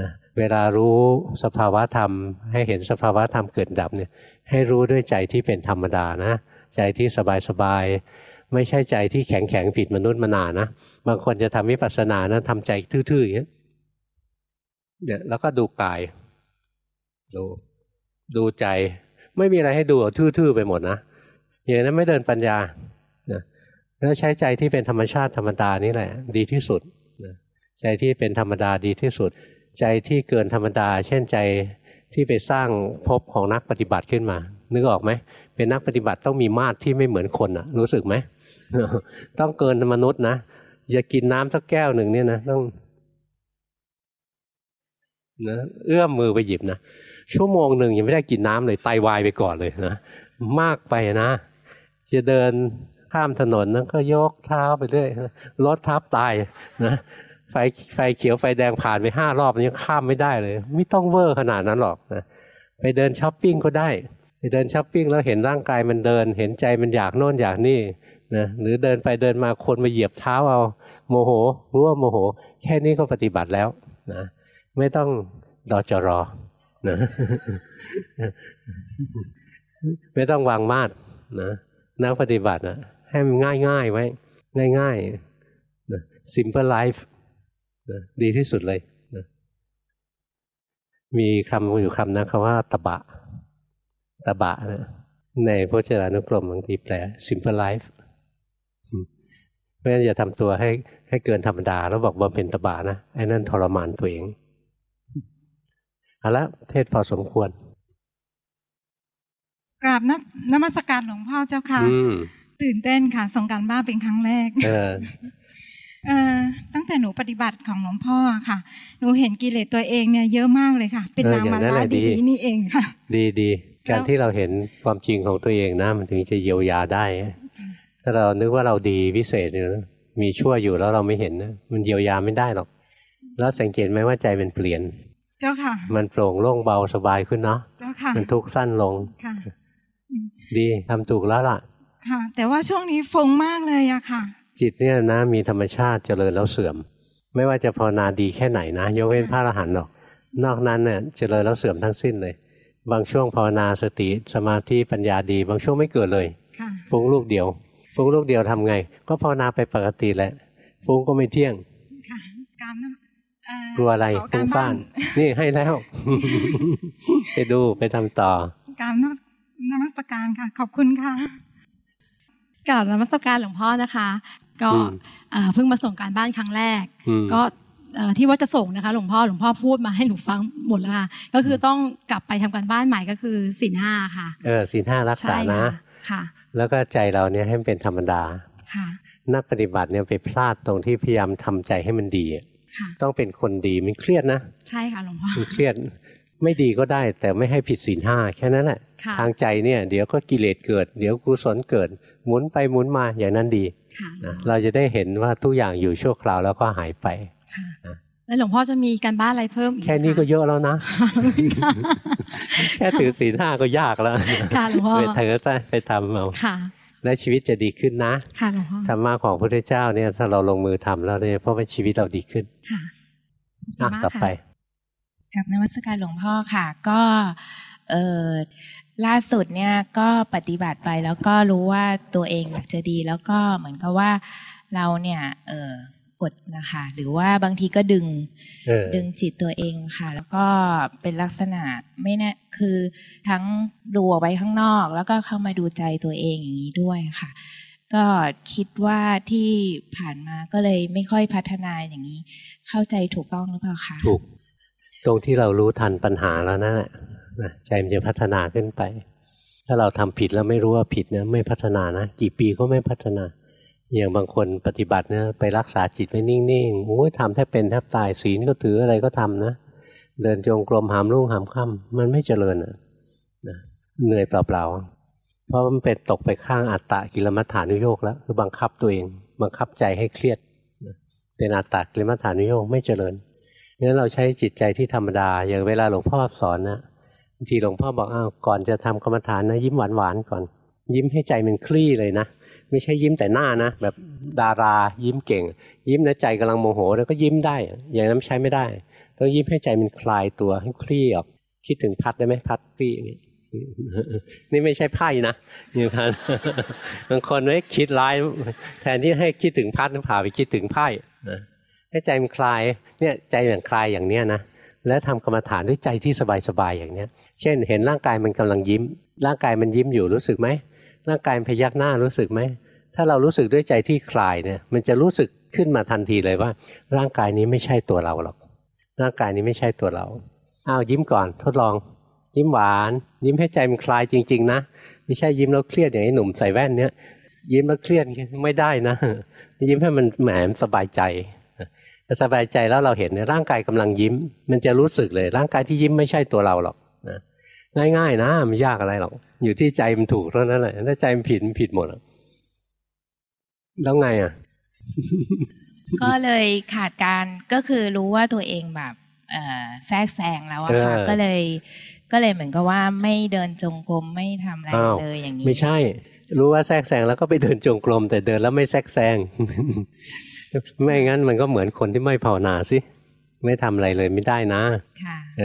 นะเวลารู้สภาวะธรรม ให้เห็นสภาวะธรรมเกิดดับเนี่ยให้รู้ด้วยใจที่เป็นธรรมดานะ ใจที่สบายๆไม่ใช่ใจที่แข็งแข็งผิดมนุษย์มนานะ บางคนจะทำวิปัสสนานะทำใจทื่อๆอย่างนี้เนี่ยแล้วก็ดูกาย ดูดูใจ ไม่มีอะไรให้ดูทื่อๆไปหมดนะอย่างนั้นไม่เดินปัญญานะแล้วใช้ใจที่เป็นธรรมชาติธรรมดานี่แหละ ดีที่สุด ใจที่เป็นธรรมดาดีที่สุด ใจที่เกินธรรมดา เช่นใจที่ไปสร้างภพของนักปฏิบัติขึ้นมา นึกออกไหมเป็นนักปฏิบัติต้องมีมาตรที่ไม่เหมือนคนอะรู้สึกไหมต้องเกินมนุษย์นะอยากกินน้ำสักแก้วหนึ่งเนี่ยนะต้องนะเอื้อมมือไปหยิบนะชั่วโมงหนึ่งยังไม่ได้กินน้ำเลยไตาวายไปก่อนเลยนะมากไปนะ จะเดินข้ามถนนนั้นก็ยกเท้าไปเรื่อยรถทับตายนะ ไฟไฟเขียวไฟแดงผ่านไปห้ารอบยังข้ามไม่ได้เลย ไม่ต้องเวอร์ขนาดนั้นหรอกนะไปเดินช้อปปิ้งก็ได้ไปเดินช้อปปิ้งแล้วเห็นร่างกายมันเดิน เห็นใจมันอยากโน่นอยากนี่นะหรือเดินไปเดินมาคนมาเหยียบเท้าเอา โมโหรู้ว่าโมโห แค่นี้ก็ปฏิบัติแล้วนะไม่ต้องดอจรอนะไม่ต้องวางมาดนะนักปฏิบัตินะให้มันง่ายๆไว้ ง่ายๆนะ simple life นะดีที่สุดเลยนะมีคำอยู่คำนะคำว่าตบะ ตบะนะในพจนานุกรมบางทีแปล simple life เพราะฉะนั้นอย่าทำตัวให้ให้เกินธรรมดา แล้วบอกว่าเป็นตบะนะไอ้นั่นทรมานตัวเองเอาละเทศพอสมควรกราบนนมัสการหลวงพ่อเจ้าค่ะ ตื่นเต้นค่ะส่งการบ้านเป็นครั้งแรกเออเออ ตั้งแต่หนูปฏิบัติของหลวงพ่อค่ะ หนูเห็นกิเลสตัวเองเนี่ยเยอะมากเลยค่ะ เป็นเออนาอย่างมานั้นลาแหละดีดีๆนี่เองค่ะ ดีดีการแล้วที่เราเห็นความจริงของตัวเองนะมันถึงจะเยียวยาได้ ถ้าเรานึกว่าเราดีวิเศษอยู่นะมีชั่วอยู่แล้วเราไม่เห็นนะมันเยียวยาไม่ได้หรอก แล้วสังเกตไหมว่าใจมันเปลี่ยน เจ้าค่ะ มันโปร่งโล่งเบาสบายขึ้นเนาะเจ้าค่ะ มันทุกข์สั้นลงค่ะ ดีทำถูกแล้วล่ะ ค่ะ แต่ว่าช่วงนี้ฟงมากเลยอะค่ะ จิตเนี่ยนะมีธรรมชาติเจริญแล้วเสื่อม ไม่ว่าจะภาวนาดีแค่ไหนนะยกเว้นพระอรหันต์หรอก นอกนั้นเนี่ยเจริญแล้วเสื่อมทั้งสิ้นเลย บางช่วงภาวนาสติสมาธิปัญญาดี บางช่วงไม่เกิดเลยค่ะฟุ้งลูกเดียวฟุ้งลูกเดียวทำไง ก็ภาวนาไปปกติแหละฟุ้งก็ไม่เที่ยงค่ะการนั้นเอ่อกลัวอะไรขฟุ้งบ้ซ่านนี่ให้แล้ว ไปดูไปทำต่อ การนนมัสการค่ะ ขอบคุณค่ะกราบนมัสการหลวงพ่อนะคะ ก็อืมเอ่อเพิ่งมาส่งการบ้านครั้งแรกอืมก็เอ่อที่ว่าจะส่งนะคะหลวงพ่อหลวงพ่อพูดมาให้หนูฟังหมดแล้วค่ะก็คือต้องกลับไปทำการบ้านใหม่ก็คือศีลห้าค่ะเออศีลห้ารักษาใช่นะค่ะค่ะ แล้วก็ใจเราเนี่ยให้มันเป็นธรรมดาค่ะ นักปฏิบัติเนี่ยไปพลาดตรงที่พยายามทำใจให้มันดีอะค่ะต้องเป็นคนดีมันเครียดนะ ใช่ค่ะหลวงพ่อมันเครียด ไม่ดีก็ได้ แต่ไม่ให้ผิดศีลห้าแค่นั้นแหละค่ะทางใจเนี่ยเดี๋ยวก็กิเลสเกิด เดี๋ยวกุศลเกิด หมุนไปหมุนมาอย่างนั้นดีค่ะนะเราจะได้เห็นว่าทุกอย่างอยู่ชั่วคราวแล้วก็หายไปค่ะแล้วหลวงพ่อจะมีการบ้านอะไรเพิ่มอีกแค่นี้ก็ะเยอะแล้วนะ แค่ถือศีลห้าก็ยากแล้วค่ะหลวงพ่อไปเถอะไปทำเอาค่ะและชีวิตจะดีขึ้นนะค่ะหลวงพ่อธรรมะของพระพุทธเจ้าเนี่ยถ้าเราลงมือทำแล้วเนี่ยเพราะว่าชีวิตเราดีขึ้นค่ะอะขบคุณมากต่อไปค่ะ กับนวัตการหลวงพ่อค่ะ ก็เออล่าสุดเนี่ยก็ปฏิบัติไปแล้วก็รู้ว่าตัวเองอยากจะดีแล้วก็เหมือนกับว่าเราเนี่ยเออกดนะคะหรือว่าบางทีก็ดึงเออดึงจิตตัวเองค่ะ แล้วก็เป็นลักษณะไม่แน่คือทั้งดูออกไปข้างนอก แล้วก็เข้ามาดูใจตัวเองอย่างนี้ด้วยค่ะ ก็คิดว่าที่ผ่านมาก็เลยไม่ค่อยพัฒนาอย่างนี้ เข้าใจถูกต้องหรือเปล่าคะถูก ตรงที่เรารู้ทันปัญหาแล้วนั่นแหละใจมันจะพัฒนาขึ้นไป ถ้าเราทำผิดแล้วไม่รู้ว่าผิดเนี่ยไม่พัฒนานะกี่ปีก็ไม่พัฒนา อย่างบางคนปฏิบัติเนี่ยไปรักษาจิตไว้นิ่งๆโอ้ยทำแทบเป็นแทบตายศีลก็ถืออะไรก็ทำนะเดินจงกรมหามรุ่งหามค่ำมันไม่เจริญนะเหนื่อยเปล่าๆเพราะมันเป็นตกไปข้างอัตตะกิลมัฏฐานุโยกแล้วคือบังคับตัวเอง บังคับใจให้เครียดเป็นอัตตะกิลมัฏฐานุโยกไม่เจริญ งั้นเราใช้จิตใจที่ธรรมดา อย่างเวลาหลวงพ่อสอนนะบางทีหลวงพ่อบอกอ้าวก่อนจะทำกรรมฐานนะ ยิ้มหวานๆก่อน ยิ้มให้ใจมันคลี่เลยนะไม่ใช่ยิ้มแต่หน้านะ แบบดารายิ้มเก่ง ยิ้มในใจกำลังโมโห แล้วก็ยิ้มได้ อย่างนั้นใช้ไม่ได้ ต้องยิ้มให้ใจมันคลายตัวให้คลี่ออกคิดถึงพัดได้ไหมพัดคลี่อย่างนี้นี่ไม่ใช่ไพ่นะนี่พัดบางคนไม่คิดร้าย แทนที่ให้คิดถึงพัดพาไปคิดถึงไพ่นะ ให้ใจมันคลายเนี่ยใจมันคลายอย่างเนี้ยนะแล้วทำกรรมฐานด้วยใจที่สบายๆอย่างเนี้ย เช่น เห็นร่างกายมันกำลังยิ้ม ร่างกายมันยิ้มอยู่รู้สึกไหมร่างกายพยักหน้ารู้สึกไหมถ้าเรารู้สึกด้วยใจที่คลายเนี่ยมันจะรู้สึกขึ้นมาทันทีเลยว่า ร่างกายนี้ไม่ใช่ตัวเราหรอกร่างกายนี้ไม่ใช่ตัวเราอ้าวยิ้มก่อนทดลอง ยิ้มหวาน ยิ้มให้ใจมันคลายจริง ๆ นะไม่ใช่ยิ้มแล้วเครียดอย่างไอ้หนุ่มใส่แว่นเนี่ยยิ้มแล้วเครียดไม่ได้นะ ยิ้มให้มันแหมสบายใจ สบายใจแล้วเราเห็นในร่างกายกำลังยิ้ม มันจะรู้สึกเลย ร่างกายที่ยิ้มไม่ใช่ตัวเราหรอกนะง่ายๆนะไม่ยากอะไรหรอกอยู่ที่ใจมันถูกเท่านั้นแหละถ้าใจมันผิดมันผิดหมดแล้วไงอะ ก็เลยขาดการก็คือรู้ว่าตัวเองแบบแทรกแซงแล้วอะค่ะก็เลย ก็เลยเหมือนกับว่าไม่เดินจงกรมไม่ทำอะไรเลยอย่างนี้ ไม่ใช่ รู้ว่าแทรกแซงแล้วก็ไปเดินจงกรมแต่เดินแล้วไม่แทรกแซง ไม่งั้นมันก็เหมือนคนที่ไม่ภาวนาสิไม่ทำอะไรเลยไม่ได้นะ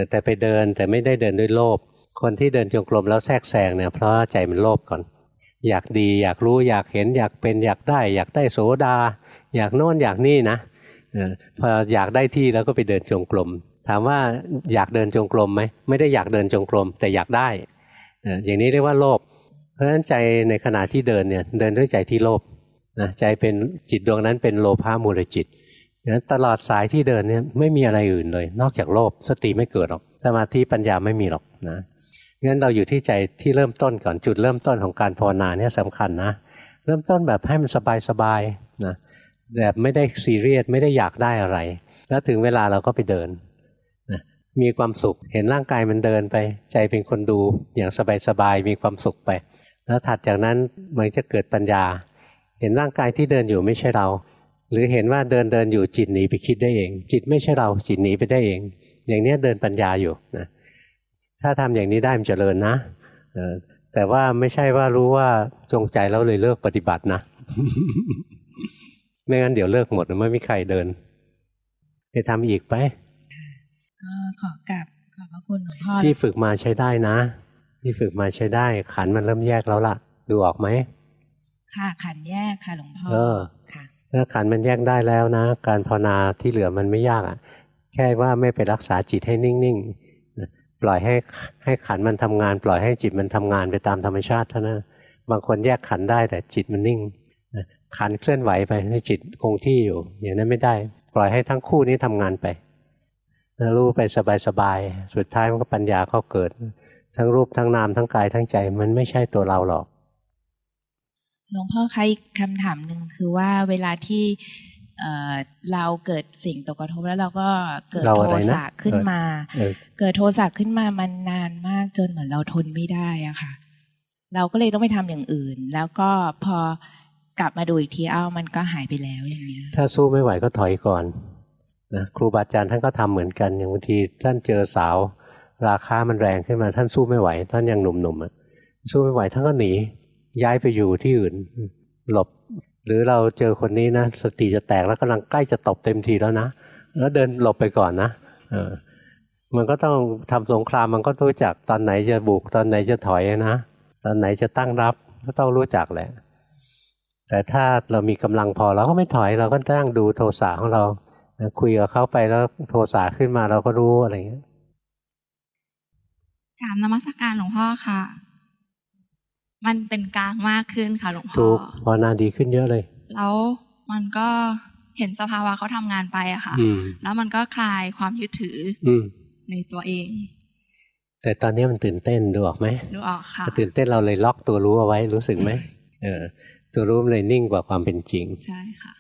แต่ไปเดินแต่ไม่ได้เดินด้วยโลภคนที่เดินจงกรมแล้วแทรกแซงเนี่ยเพราะใจมันโลภก่อน อยากดีอยากรู้อยากเห็นอยากเป็นอยากได้ อยากได้โสดา อยากโน่นอยากนี่นะพออยากได้ที่แล้วก็ไปเดินจงกรมถามว่าอยากเดินจงกรมไหมไม่ได้อยากเดินจงกรมแต่อยากได้อย่างนี้เรียกว่าโลภเพราะฉะนั้นใจในขณะที่เดินเนี่ยเดินด้วยใจที่โลภ นะใจเป็นจิตดวงนั้นเป็นโลภะมูลจิตนั้นตลอดสายที่เดินเนี่ยไม่มีอะไรอื่นเลย นอกจากโลภสติไม่เกิดหรอก สมาธิปัญญาไม่มีหรอกนะงั้นเราอยู่ที่ใจที่เริ่มต้นก่อนจุดเริ่มต้นของการภาวนาเนี่ยสำคัญนะ เริ่มต้นแบบให้มันสบายๆนะแบบไม่ได้ซีเรียสไม่ได้อยากได้อะไร แล้วถึงเวลาเราก็ไปเดินนะมีความสุขเห็นร่างกายมันเดินไป ใจเป็นคนดูอย่างสบายๆมีความสุขไป แล้วถัดจากนั้นมันจะเกิดปัญญา เห็นร่างกายที่เดินอยู่ไม่ใช่เรา หรือเห็นว่าเดินเดินอยู่จิตหนีไปคิดได้เอง จิตไม่ใช่เราจิตหนีไปได้เอง อย่างนี้เดินปัญญาอยู่นะถ้าทำอย่างนี้ได้มันจเจริญนะแต่ว่าไม่ใช่ว่ารู้ว่าจงใจแล้วเลยเลิกปฏิบัตินะ ไม่งั้นเดี๋ยวเลิกหมดไม่มีใครเดิน ไปทำอีกไปก็ขอกลับขอบพระคุณหลวงพ่อที่ฝึกมาใช้ได้นะ ที่ฝึกมาใช้ได้ขันมันเริ่มแยกแล้วล่ะ ดูออกไหม ค่ะขันแยกค่ะหลวงพ่อเออค่ะถ้าขันมันแยกได้แล้วนะ การภาวนาที่เหลือมันไม่ยากอะ แค่ว่าไม่ไปรักษาจิตให้นิ่งๆปล่อยให้ให้ขันมันทำงาน ปล่อยให้จิตมันทำงานไปตามธรรมชาติเท่านั้นบางคนแยกขันได้แต่จิตมันนิ่งขันเคลื่อนไหวไปให้จิตคงที่อยู่ อย่างนั้นไม่ได้ ปล่อยให้ทั้งคู่นี้ทำงานไปรู้ไปสบายๆสุดท้ายมันก็ปัญญาเขาเกิด ทั้งรูปทั้งนามทั้งกายทั้งใจ มันไม่ใช่ตัวเราหรอก หลวงพ่อคะอีกคำถามหนึ่งคือว่าเวลาที่เราเกิดสิ่งตกกระทบแล้วเราก็เกิดโทสะขึ้นมา เกิดโทสะขึ้นมามันนานมากจนเหมือนเราทนไม่ได้อะค่ะ เราก็เลยต้องไปทำอย่างอื่น แล้วก็พอกลับมาดูอีกทีเอ้ามันก็หายไปแล้วอย่างเงี้ย ถ้าสู้ไม่ไหวก็ถอยก่อนนะครูบาอาจารย์ท่านก็ทำเหมือนกันอย่างบางทีท่านเจอสาว ราคามันแรงขึ้นมาท่านสู้ไม่ไหว ท่านยังหนุ่มๆอะสู้ไม่ไหวท่านก็หนี ย้ายไปอยู่ที่อื่นหลบ หรือเราเจอคนนี้นะสติจะแตกแล้วกำลังใกล้จะตบเต็มทีแล้วนะแล้วเดินหลบไปก่อนนะเออมันก็ต้องทำสงครามมันก็รู้จักตอนไหนจะบุกตอนไหนจะถอยนะตอนไหนจะตั้งรับก็ต้องรู้จักแหละ แต่ถ้าเรามีกำลังพอเราก็ไม่ถอยเราก็ตั้งดูโทสะของเราคุยกับเขาไปแล้วโทสะขึ้นมาเราก็รู้อะไรอย่างเงี้ยกราบนมัสการหลวงพ่อค่ะ มันเป็นกลางมากขึ้นค่ะหลวงพ่อถูกพอนาดีขึ้นเยอะเลย แล้วมันก็เห็นสภาวะเขาทำงานไปอะค่ะ แล้วมันก็คลายความยึดถือในตัวเอง แต่ตอนนี้มันตื่นเต้นดูออกไหมดูออกค่ะตื่นเต้นเราเลยล็อกตัวรู้เอาไว้รู้สึกไหมเออตัวรู้เลยนิ่งกว่าความเป็นจริงใช่ค่ะ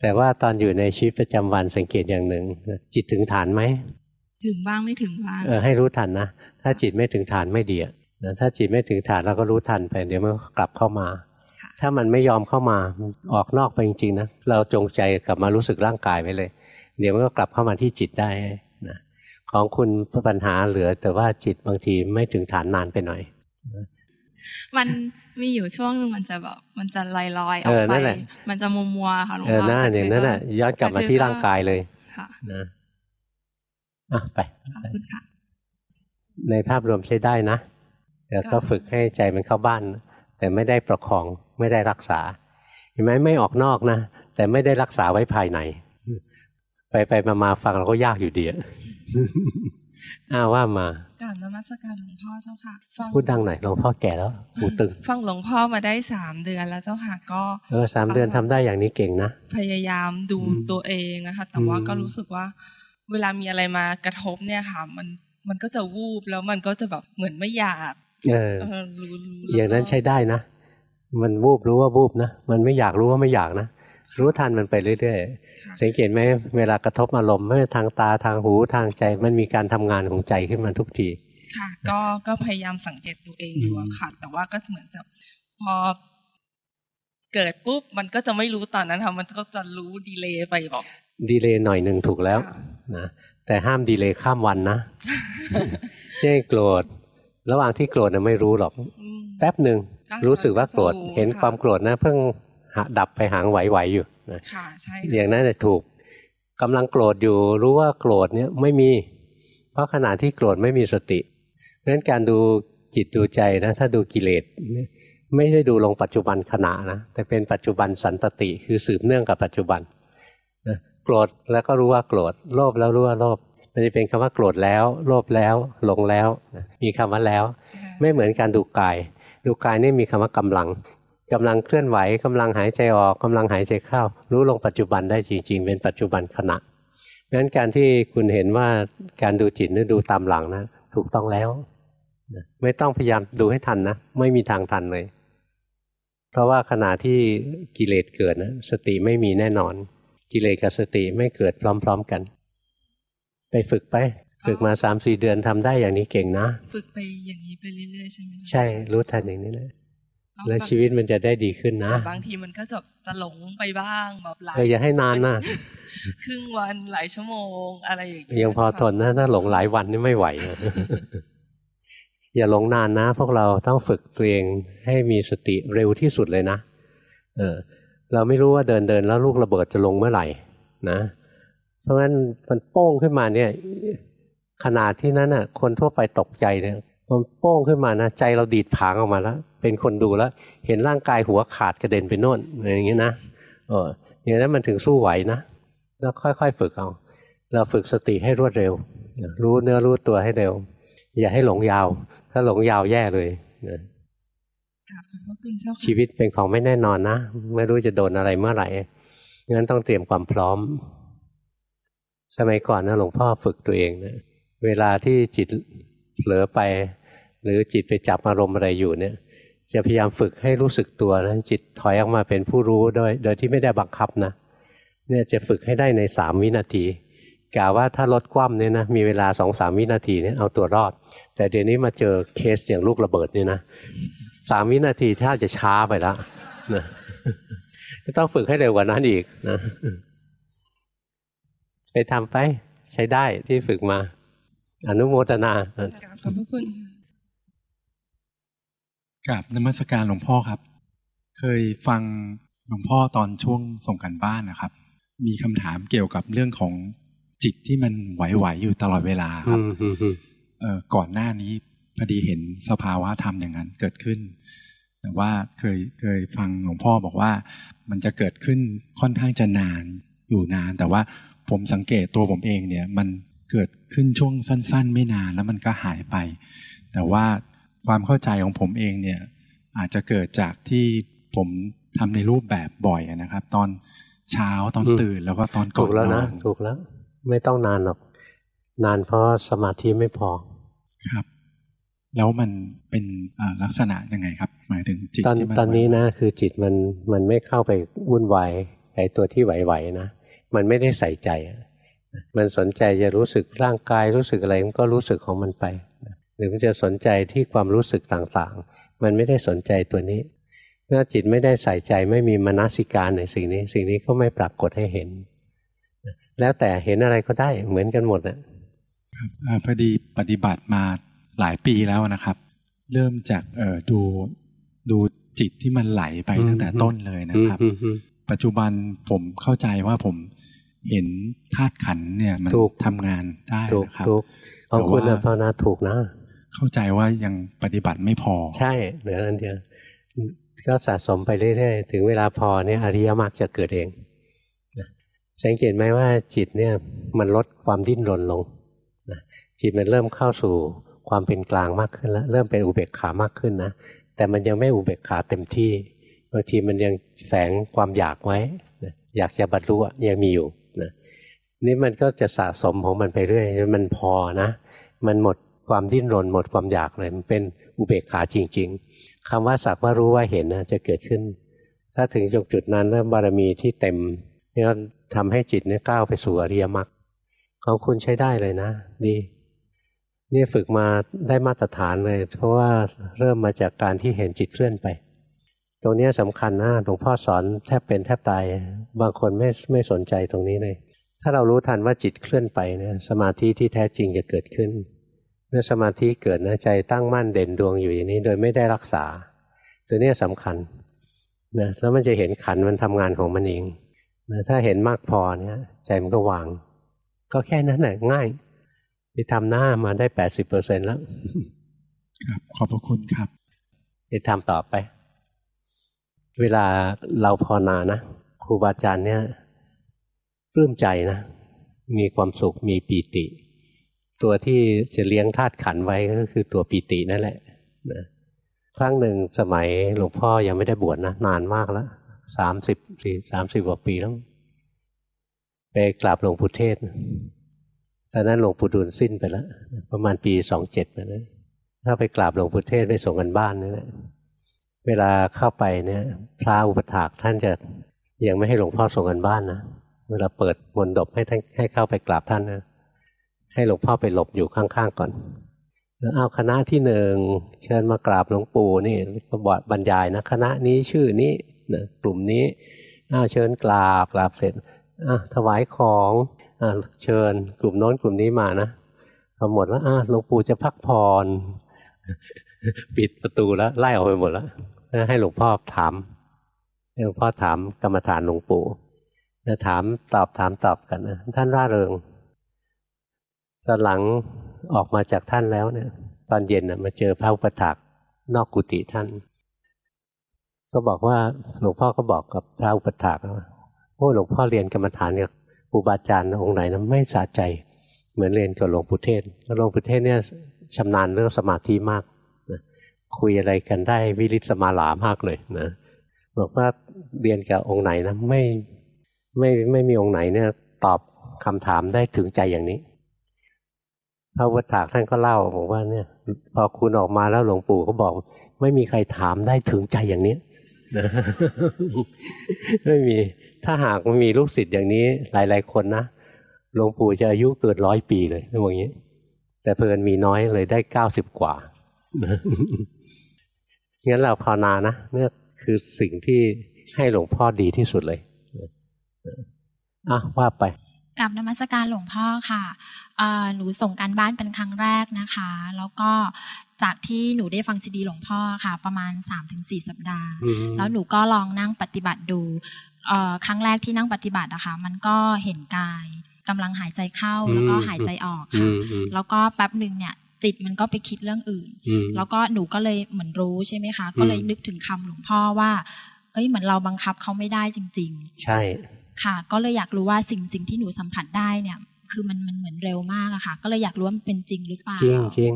แต่ว่าตอนอยู่ในชีวิตประจำวันสังเกตอย่างหนึ่ง จิตถึงฐานไหมถึงบ้างไม่ถึงบ้างเออให้รู้ทันนะถ้าจิตไม่ถึงฐานไม่ดี นะถ้าจิตไม่ถึงฐานเราก็รู้ทันไปเดี๋ยวมันกลับเข้ามา ถ้ามันไม่ยอมเข้ามาออกนอกไปจริงๆนะเราจงใจกลับมารู้สึกร่างกายไว้เลย เดี๋ยวมันก็กลับเข้ามาที่จิตได้นะของคุณปัญหาเหลือ แต่ว่าจิตบางทีไม่ถึงฐานนานไปหน่อย มันมีอยู่ช่วงมันจะแบบมันจะลอยลอยออกไปมันจะมัวมัวค่ะหลวงพ่อเออนั่นอย่างนั้นแหละย้อนกลับมาที่ร่างกายเลยค่ะนะอะไปขอบคุณค่ะในภาพรวมใช้ได้นะ แล้วก็ฝึกให้ใจมันเข้าบ้าน แต่ไม่ได้ประคองไม่ได้รักษา เห็นไหมไม่ออกนอกนะ แต่ไม่ได้รักษาไว้ภายใน ไปไปมามาฟังเราก็ยากอยู่ดีอ้าว่ามากราบนมัสการหลวงพ่อเจ้าค่ะพูดดังหน่อยหลวงพ่อแก่แล้วหูตึง ฟังหลวงพ่อมาได้สามเดือนแล้วเจ้าค่ะก็เออสามเดือนทำได้อย่างนี้เก่งนะ พยายามดูตัวเองนะคะ แต่ว่าก็รู้สึกว่า เวลามีอะไรมากระทบเนี่ยค่ะ มันมันก็จะวูบแล้วมันก็จะแบบเหมือนไม่อยาก เอออย่างนั้นใช้ได้นะ มันวูบรู้ว่าวูบนะ มันไม่อยากรู้ว่าไม่อยากนะ รู้ทันมันไปเรื่อยๆ สังเกตไหมเวลากระทบอารมณ์ไม่ทางตาทางหูทางใจ มันมีการทำงานของใจขึ้นมาทุกที ค่ะ ก็ก็พยายามสังเกตตัวเองอยู่ค่ะ แต่ว่าก็เหมือนจะพอเกิดปุ๊บมันก็จะไม่รู้ตอนนั้นค่ะมันก็จะรู้ดีเลย์ไปบอกดีเลย์หน่อยหนึ่งถูกแล้วนะแต่ห้ามดีเลย์ข้ามวันนะไม่โกรธ ระหว่างที่โกรธนะไม่รู้หรอกแป๊บหนึ่งรู้สึกว่าโกรธเห็นความโกรธนะเพิ่งดับไปหางไหวๆอยู่นะอย่างนั้นถูกกำลังโกรธอยู่รู้ว่าโกรธเนี่ยไม่มี เพราะขณะที่โกรธไม่มีสติเพราะฉะนั้นการดูจิตดูใจนะถ้าดูกิเลสไม่ได้ดูลงปัจจุบันขณะนะแต่เป็นปัจจุบันสันตติคือสืบเนื่องกับปัจจุบันนะโกรธแล้วก็รู้ว่าโกรธโลภแล้วรู้ว่าโลภ มันจะเป็นคำว่าโกรธแล้ว โลภแล้ว หลงแล้ว มีคำว่าแล้ว ไม่เหมือนการดูกาย ดูกายนี่มีคำว่ากำลังกำลังเคลื่อนไหวกำลังหายใจออกกำลังหายใจเข้า รู้ลงปัจจุบันได้จริง ๆ เป็นปัจจุบันขณะงั้นการที่คุณเห็นว่าการดูจิตนี่ดูตามหลังนะถูกต้องแล้วไม่ต้องพยายามดูให้ทันนะไม่มีทางทันเลย เพราะว่าขณะที่กิเลสเกิดนะสติไม่มีแน่นอน กิเลสกับสติไม่เกิดพร้อม ๆกัน ไปฝึกไป ฝึกมาสามสี่เดือนทำได้อย่างนี้เก่งนะ ฝึกไปอย่างนี้ไปเรื่อยๆใช่ไหมใช่รู้ทันอย่างนี้นะแล้วชีวิตมันจะได้ดีขึ้นนะ บางทีมันก็จะจะหลงไปบ้างแบบหลายอย่าให้นานนะครึ่งวันหลายชั่วโมงอะไรอย่างเงี้ยยังพอทนนะถ้าหลงหลายวันนี่ไม่ไหว อย่าหลงนานนะ พวกเราต้องฝึกตัวเองให้มีสติเร็วที่สุดเลยนะ เออ เราไม่รู้ว่าเดินเดินแล้วลูกระเบิดจะลงเมื่อไหร่ นะ เพราะฉะนั้นมันโป้งขึ้นมาเนี่ยขนาดที่นั้นอะ คนทั่วไปตกใจเนี่ยมันโป้งขึ้นมานะใจเราดีดผางออกมาแล้ว เป็นคนดูแล้ว เห็นร่างกายหัวขาดกระเด็นไปโน่นอย่างนี้นะเอออย่างนั้นมันถึงสู้ไหวนะแล้วค่อยๆ ฝึกเอา เราฝึกสติให้รวดเร็ว รู้เนื้อรู้ตัวให้เร็ว อย่าให้หลงยาว ถ้าหลงยาวแย่เลยชีวิตเป็นของไม่แน่นอนนะ ไม่รู้จะโดนอะไรเมื่อไหร่งั้นต้องเตรียมความพร้อม สมัยก่อนนะหลวงพ่อฝึกตัวเองนะเวลาที่จิตเผลอไป หรือจิตไปจับอารมณ์อะไรอยู่เนี่ย จะพยายามฝึกให้รู้สึกตัวนะจิตถอยออกมาเป็นผู้รู้โดยโดยที่ไม่ได้บังคับนะเนี่ยจะฝึกให้ได้ในสามวินาทีกล่าวว่าถ้าลดคว่ำเนี่ยนะมีเวลาสองสามวินาทีเนี่ยเอาตัวรอด แต่เดี๋ยวนี้มาเจอเคสอย่างลูกระเบิดเนี่ยนะสามวินาทีถ้าจะช้าไปแล้วนะต้องฝึกให้เร็วกว่านั้นอีกนะ ไปทำไปใช้ได้ที่ฝึกมา อนุโมทนาขอบพระคุณกับนมัสการหลวงพ่อครับ เคยฟังหลวงพ่อตอนช่วงส่งกันบ้านนะครับ มีคำถามเกี่ยวกับเรื่องของจิตที่มันไหวๆอยู่ตลอดเวลาครับก่อนหน้านี้พอดีเห็นสภาวะธรรมอย่างนั้นเกิดขึ้น แต่ว่าเคยเคยฟังหลวงพ่อบอกว่า มันจะเกิดขึ้นค่อนข้างจะนานอยู่นาน แต่ว่า ผมสังเกตตัวผมเองเนี่ยมันเกิดขึ้นช่วงสั้น ๆ ไม่นานแล้วมันก็หายไป แต่ว่าความเข้าใจของผมเองเนี่ยอาจจะเกิดจากที่ผมทำในรูปแบบบ่อยนะครับ ตอนเช้าตอนตื่นแล้วก็ตอนก่อนนอนถูกแล้วนะถูกแล้ว ไม่ต้องนานหรอก นานเพราะสมาธิไม่พอครับ แล้วมันเป็นลักษณะยังไงครับ หมายถึงจิตที่มันตอนนี้นะ คือจิตมันมันไม่เข้าไปวุ่นวายไอ้ตัวที่ไหวๆนะ มันไม่ได้ใส่ใจ มันสนใจจะรู้สึกร่างกายรู้สึกอะไรมันก็รู้สึกของมันไป หรือมันจะสนใจที่ความรู้สึกต่างๆ มันไม่ได้สนใจตัวนี้เมื่อจิตไม่ได้ใส่ใจไม่มีมนสิการในสิ่งนี้ สิ่งนี้ก็ไม่ปรากฏให้เห็น แล้วแต่เห็นอะไรก็ได้เหมือนกันหมดนะครับพอดีปฏิบัติมาหลายปีแล้วนะครับ เริ่มจากเออดูดูจิตที่มันไหลไปตั้งแต่ต้นเลยนะครับ ปัจจุบันผมเข้าใจว่าผมเห็นธาตุขันเนี่ยมันทำงานได้นะครับของคุณภาวนาถูกนะ เข้าใจว่ายังปฏิบัติไม่พอ ใช่เหลือนั่นเดียวก็สะสมไปเรื่อยๆ ถึงเวลาพอเนี่ยอริยมรรคจะเกิดเองสังเกตไหมว่าจิตเนี่ยมันลดความดิ้นรนลงจิตมันเริ่มเข้าสู่ความเป็นกลางมากขึ้นแล้ว เริ่มเป็นอุเบกขามากขึ้นนะแต่มันยังไม่อุเบกขาเต็มที่ บางทีมันยังแฝงความอยากไว้อยากจะบรรลุยังมีอยู่นะนี่มันก็จะสะสมของมันไปเรื่อยมันพอนะ มันหมดความดิ้นรนหมดความอยากเลยมันเป็นอุเบกขาจริง ๆคำว่าสักว่ารู้ว่าเห็นนะจะเกิดขึ้น ถ้าถึงจุดนั้นแล้วบารมีที่เต็มนี่ก็ทำให้จิตเนี่ยก้าวไปสู่อริยมรรคของคุณใช้ได้เลยนะ ดีนี่ฝึกมาได้มาตรฐานเลย เพราะว่าเริ่มมาจากการที่เห็นจิตเคลื่อนไป ตรงนี้สำคัญนะหลวงพ่อสอนแทบเป็นแทบตาย บางคนไม่ไม่สนใจตรงนี้เลย ถ้าเรารู้ทันว่าจิตเคลื่อนไปเนี่ยสมาธิที่แท้จริงจะเกิดขึ้น เมื่อสมาธิเกิดนะใจตั้งมั่นเด่นดวงอยู่อย่างนี้ โดยไม่ได้รักษา ตัวนี้สำคัญนะแล้วมันจะเห็นขันมันทำงานของมันเองนะถ้าเห็นมากพอเนี่ยใจมันก็วาง ก็แค่นั้นแหละง่ายไปทำหน้ามาได้แปดสิบเปอร์เซ็นแล้ว ครับ ขอบพระคุณครับไปทำต่อไป เวลาเราภาวนานะครูบาอาจารย์เนี่ยปลื้มใจนะ มีความสุขมีปีติ ตัวที่จะเลี้ยงธาตุขันไว้ก็คือตัวปีตินั่นแหละนะครั้งหนึ่งสมัยหลวงพ่อยังไม่ได้บวชนะ นานมากแล้วสามสิบสี่สามสิบกว่าปีแล้ว ไปกราบหลวงพุทเทศตอนนั้นหลวงปู่ดูลสิ้นไปแล้ว ประมาณปีสองเจ็ดนะถ้าไปกราบหลวงปู่เทศไปส่งกันบ้านนี่แหละ เวลาเข้าไปเนี่ยพระอุปถากท่านจะยังไม่ให้หลวงพ่อส่งกันบ้านนะเวลาเปิดมนดบให้ท่านให้เข้าไปกราบท่านนะให้หลวงพ่อไปหลบอยู่ข้างๆก่อนแล้วเอาคณะที่หนึ่งเชิญมากราบหลวงปู่นี่ก็บอดบรรยายนะคณะนี้ชื่อนี้นะกลุ่มนี้อ้าเชิญกราบกราบเสร็จอะถวายของเชิญกลุ่มโน้นกลุ่มนี้มานะพอหมดแล้วหลวงปู่จะพักผ่อนปิดประตูแล้วไล่ออกไปหมดแล้ว ให้หลวงพ่อถามหลวงพ่อถามกรรมฐานหลวงปู่จะถามตอบถามตอบกันนะท่านร่าเริงตอนหลังออกมาจากท่านแล้วเนี่ย ตอนเย็นนะมาเจอพระอุปถากนอกกุฏิท่าน ก็บอกว่าหลวงพ่อก็บอกกับพระอุปถากว่าโอ้หลวงพ่อเรียนกรรมฐานกับครูบาอาจารย์องค์ไหนนะไม่สะใจ เหมือนเรียนกับหลวงปู่เทศหลวงปู่เทศเนี่ยชำนาญเรื่องสมาธิมาก คุยอะไรกันได้วิริศมาหลามากเลยนะบอกว่าเรียนกับองค์ไหนนะไม่ไม่ไม่มีองค์ไหนเนี่ยตอบคำถามได้ถึงใจอย่างนี้พระวัฏถากท่านก็เล่าบอกว่าเนี่ย พอคุณออกมาแล้วหลวงปู่ก็บอก ไม่มีใครถามได้ถึงใจอย่างนี้นะไม่มีถ้าหากมันมีลูกศิษย์อย่างนี้ หลาย ๆ คนนะหลวงปู่จะอายุเกิดร้อยปีเลยอย่างนี้ แต่เพลินมีน้อยเลยได้เก้าสิบกว่า งั้นเราภาวนานะนี่คือสิ่งที่ให้หลวงพ่อดีที่สุดเลยอะว่าไปกับนมัสการหลวงพ่อค่ะหนูส่งการบ้านเป็นครั้งแรกนะคะ แล้วก็จากที่หนูได้ฟังซีดีหลวงพ่อค่ะ ประมาณ 3-4 สัปดาห์ แล้วหนูก็ลองนั่งปฏิบัติดูครั้งแรกที่นั่งปฏิบัติอะค่ะมันก็เห็นกายกำลังหายใจเข้าแล้วก็หายใจออกค่ะ แล้วก็แป๊บหนึ่งเนี่ย จิตมันก็ไปคิดเรื่องอื่น แล้วก็หนูก็เลยเหมือนรู้ใช่ไหมคะ ก็เลยนึกถึงคำหลวงพ่อว่า เอ้ยเหมือนเราบังคับเขาไม่ได้จริง ๆ ใช่ ค่ะ ก็เลยอยากรู้ว่าสิ่งสิ่งที่หนูสัมผัสได้เนี่ย คือมันมันเหมือนเร็วมากอะค่ะ ก็เลยอยากรู้ว่ามันเป็นจริงหรือเปล่าจริงจริง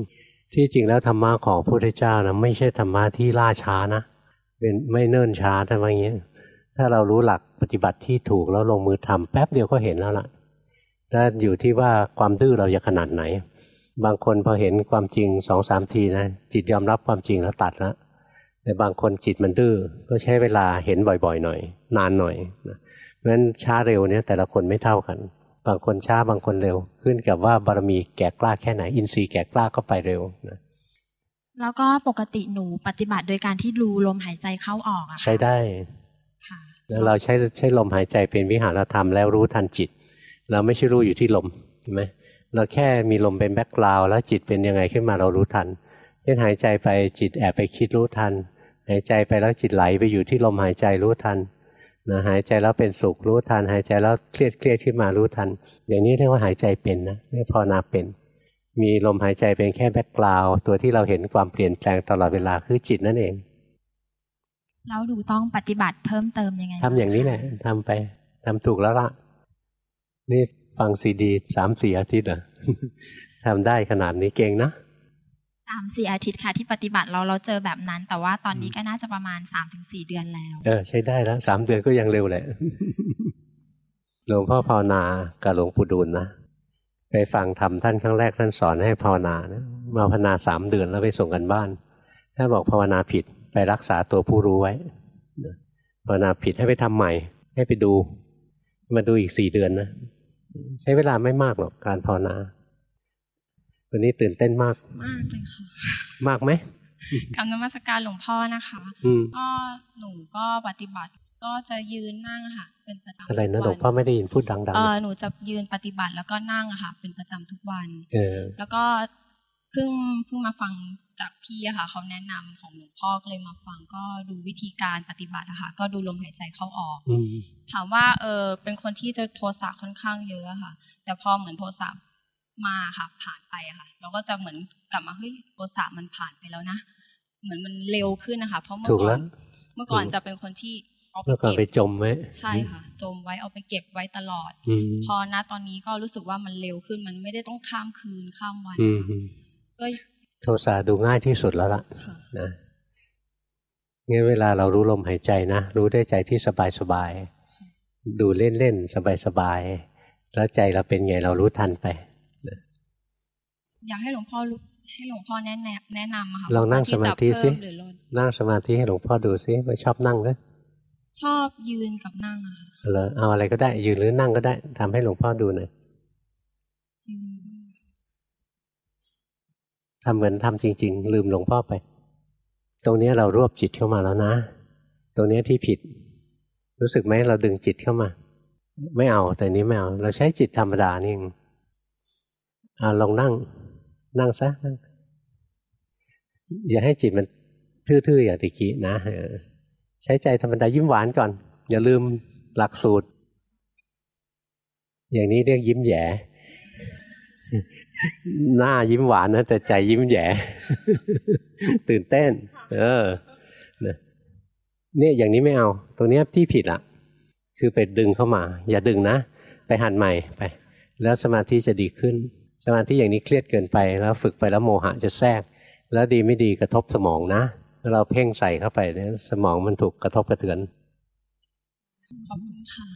ที่จริงแล้วธรรมะของพระพุทธเจ้านะไม่ใช่ธรรมะที่ล่าช้านะเป็นไม่เนิ่นช้าแต่ว่าอย่างเงี้ยถ้าเรารู้หลักปฏิบัติที่ถูกแล้วลงมือทำแป๊บเดียวก็เห็นแล้วล่ะถ้าอยู่ที่ว่าความดื้อเราจะขนาดไหน บางคนพอเห็นความจริงสองสามทีนะจิตยอมรับความจริงแล้วตัดแล้วแต่บางคนจิตมันดื้อก็ใช้เวลาเห็นบ่อยๆ หน่อย นานหน่อยนะเพราะฉะนั้นช้าเร็วเนี่ยแต่ละคนไม่เท่ากัน บางคนช้าบางคนเร็ว ขึ้นกับว่าบารมีแก่กล้าแค่ไหน อินทรีย์แก่กล้าก็ไปเร็วนะแล้วก็ปกติหนูปฏิบัติโดยการที่รู้ลมหายใจเข้าออกอะใช้ได้แล้วเราใช้ใช้ลมหายใจเป็นวิหารธรรมแล้วรู้ทันจิต เราไม่ใช่รู้อยู่ที่ลมใช่ไหม เราแค่มีลมเป็นแบ็กกราวแล้วจิตเป็นยังไงขึ้นมาเรารู้ทันเช่นหายใจไปจิตแอบไปคิดรู้ทัน หายใจไปแล้วจิตไหลไปอยู่ที่ลมหายใจรู้ทันนะหายใจแล้วเป็นสุขรู้ทัน หายใจแล้วเครียดเครียดขึ้นมารู้ทัน อย่างนี้เรียกว่าหายใจเป็นนะเรียกภาวนาเป็น มีลมหายใจเป็นแค่แบ็กกราวตัวที่เราเห็นความเปลี่ยนแปลงตลอดเวลาคือจิตนั่นเองแล้วดูต้องปฏิบัติเพิ่มเติมยังไงทำอย่างนี้แหละทำไปทำถูกแล้วล่ะ นี่ ฟังซีดีสามสี่อาทิตย์เหรอทำได้ขนาดนี้เก่งนะสามสี่อาทิตย์ค่ะที่ปฏิบัติเราเราเจอแบบนั้น แต่ว่าตอนนี้ก็น่าจะประมาณสามถึงสี่เดือนแล้ว เออใช้ได้แล้วสามเดือนก็ยังเร็วแหละหลวงพ่อภาวนากับหลวงปู่ดูลนะไปฟังทำท่านครั้งแรกท่านสอนให้ภาวนานะมาภาวนาสามเดือนแล้วไปส่งกันบ้าน ถ้าบอกภาวนาผิดไปรักษาตัวผู้รู้ไว้ภาวนาผิดให้ไปทำใหม่ ให้ไปดู มาดูอีกสี่เดือนนะ ใช้เวลาไม่มากหรอกการภาวนาวันนี้ตื่นเต้นมาก มากเลยค่ะ มากไหมคำนมัสการหลวงพ่อนะคะก็หนูก็ปฏิบัติก็จะยืนนั่งค่ะ เป็นประจำอะไรนะหลวงพ่อไม่ได้ยินพูดดังๆเออหนูจะยืนปฏิบัติแล้วก็นั่งอะค่ะ เป็นประจำทุกวัน เออ แล้วก็เพิ่งเพิ่งมาฟัง จากพี่อะค่ะเขาแนะนำของหลวงพ่อก็เลยมาฟังก็ดูวิธีการปฏิบัติอะค่ะก็ดูลมหายใจเข้าออกถามว่าเออเป็นคนที่จะโทสะค่อนข้างเยอะค่ะ แต่พอเหมือนโทสะมาค่ะ ผ่านไปอะค่ะ เราก็จะเหมือนกลับมาเฮ้ยโทสะมันผ่านไปแล้วนะ เหมือนมันเร็วขึ้นนะคะเพราะเมื่อก่อนเมื่อก่อนจะเป็นคนที่เอาไปเก็บไปจมไว้ใช่ค่ะ จมไว้เอาไปเก็บไว้ตลอด พอณตอนนี้ก็รู้สึกว่ามันเร็วขึ้นมันไม่ได้ต้องข้ามคืนข้ามวันก็ โทสะดูง่ายที่สุดแล้วล่ะนะงั้นเวลาเรารู้ลมหายใจนะ รู้ได้ใจที่สบายสบายดูเล่นเล่นสบายสบายแล้วใจเราเป็นไงเรารู้ทันไปอยากให้หลวงพ่อให้หลวงพ่อแนะนำแนะนำค่ะลองนั่งสมาธิสินั่งสมาธิให้หลวงพ่อดูสิว่าชอบนั่งไหมชอบยืนกับนั่งอะเหรอเอาอะไรก็ได้ยืนหรือนั่งก็ได้ทำให้หลวงพ่อดูหน่อย ทำเหมือนทำจริง ๆ ลืมหลวงพ่อไป ตรงนี้เรารวบจิตเข้ามาแล้วนะ ตรงนี้ที่ผิด รู้สึกไหมเราดึงจิตเข้ามา ไม่เอาแต่นี้ไม่เอาเราใช้จิตธรรมดานี่เองอลองนั่ง นั่งซะนั่งอย่าให้จิตมันทื่อๆอย่างตะกี้นะใช้ใจธรรมดายิ้มหวานก่อน อย่าลืมหลักสูตร อย่างนี้เรียกยิ้มแย่ หน้ายิ้มหวานนะแต่ใจยิ้มแย่ตื่นเต้น เออเนี่ยอย่างนี้ไม่เอา ตรงนี้ที่ผิดละคือไปดึงเข้ามา อย่าดึงนะ ไปหันใหม่ไป แล้วสมาธิจะดีขึ้น สมาธิอย่างนี้เครียดเกินไป แล้วฝึกไปแล้วโมหะจะแทรก แล้วดีไม่ดีกระทบสมองนะเราเพ่งใส่เข้าไปเนี่ยสมองมันถูกกระทบกระเทือนขอบคุณค่ะ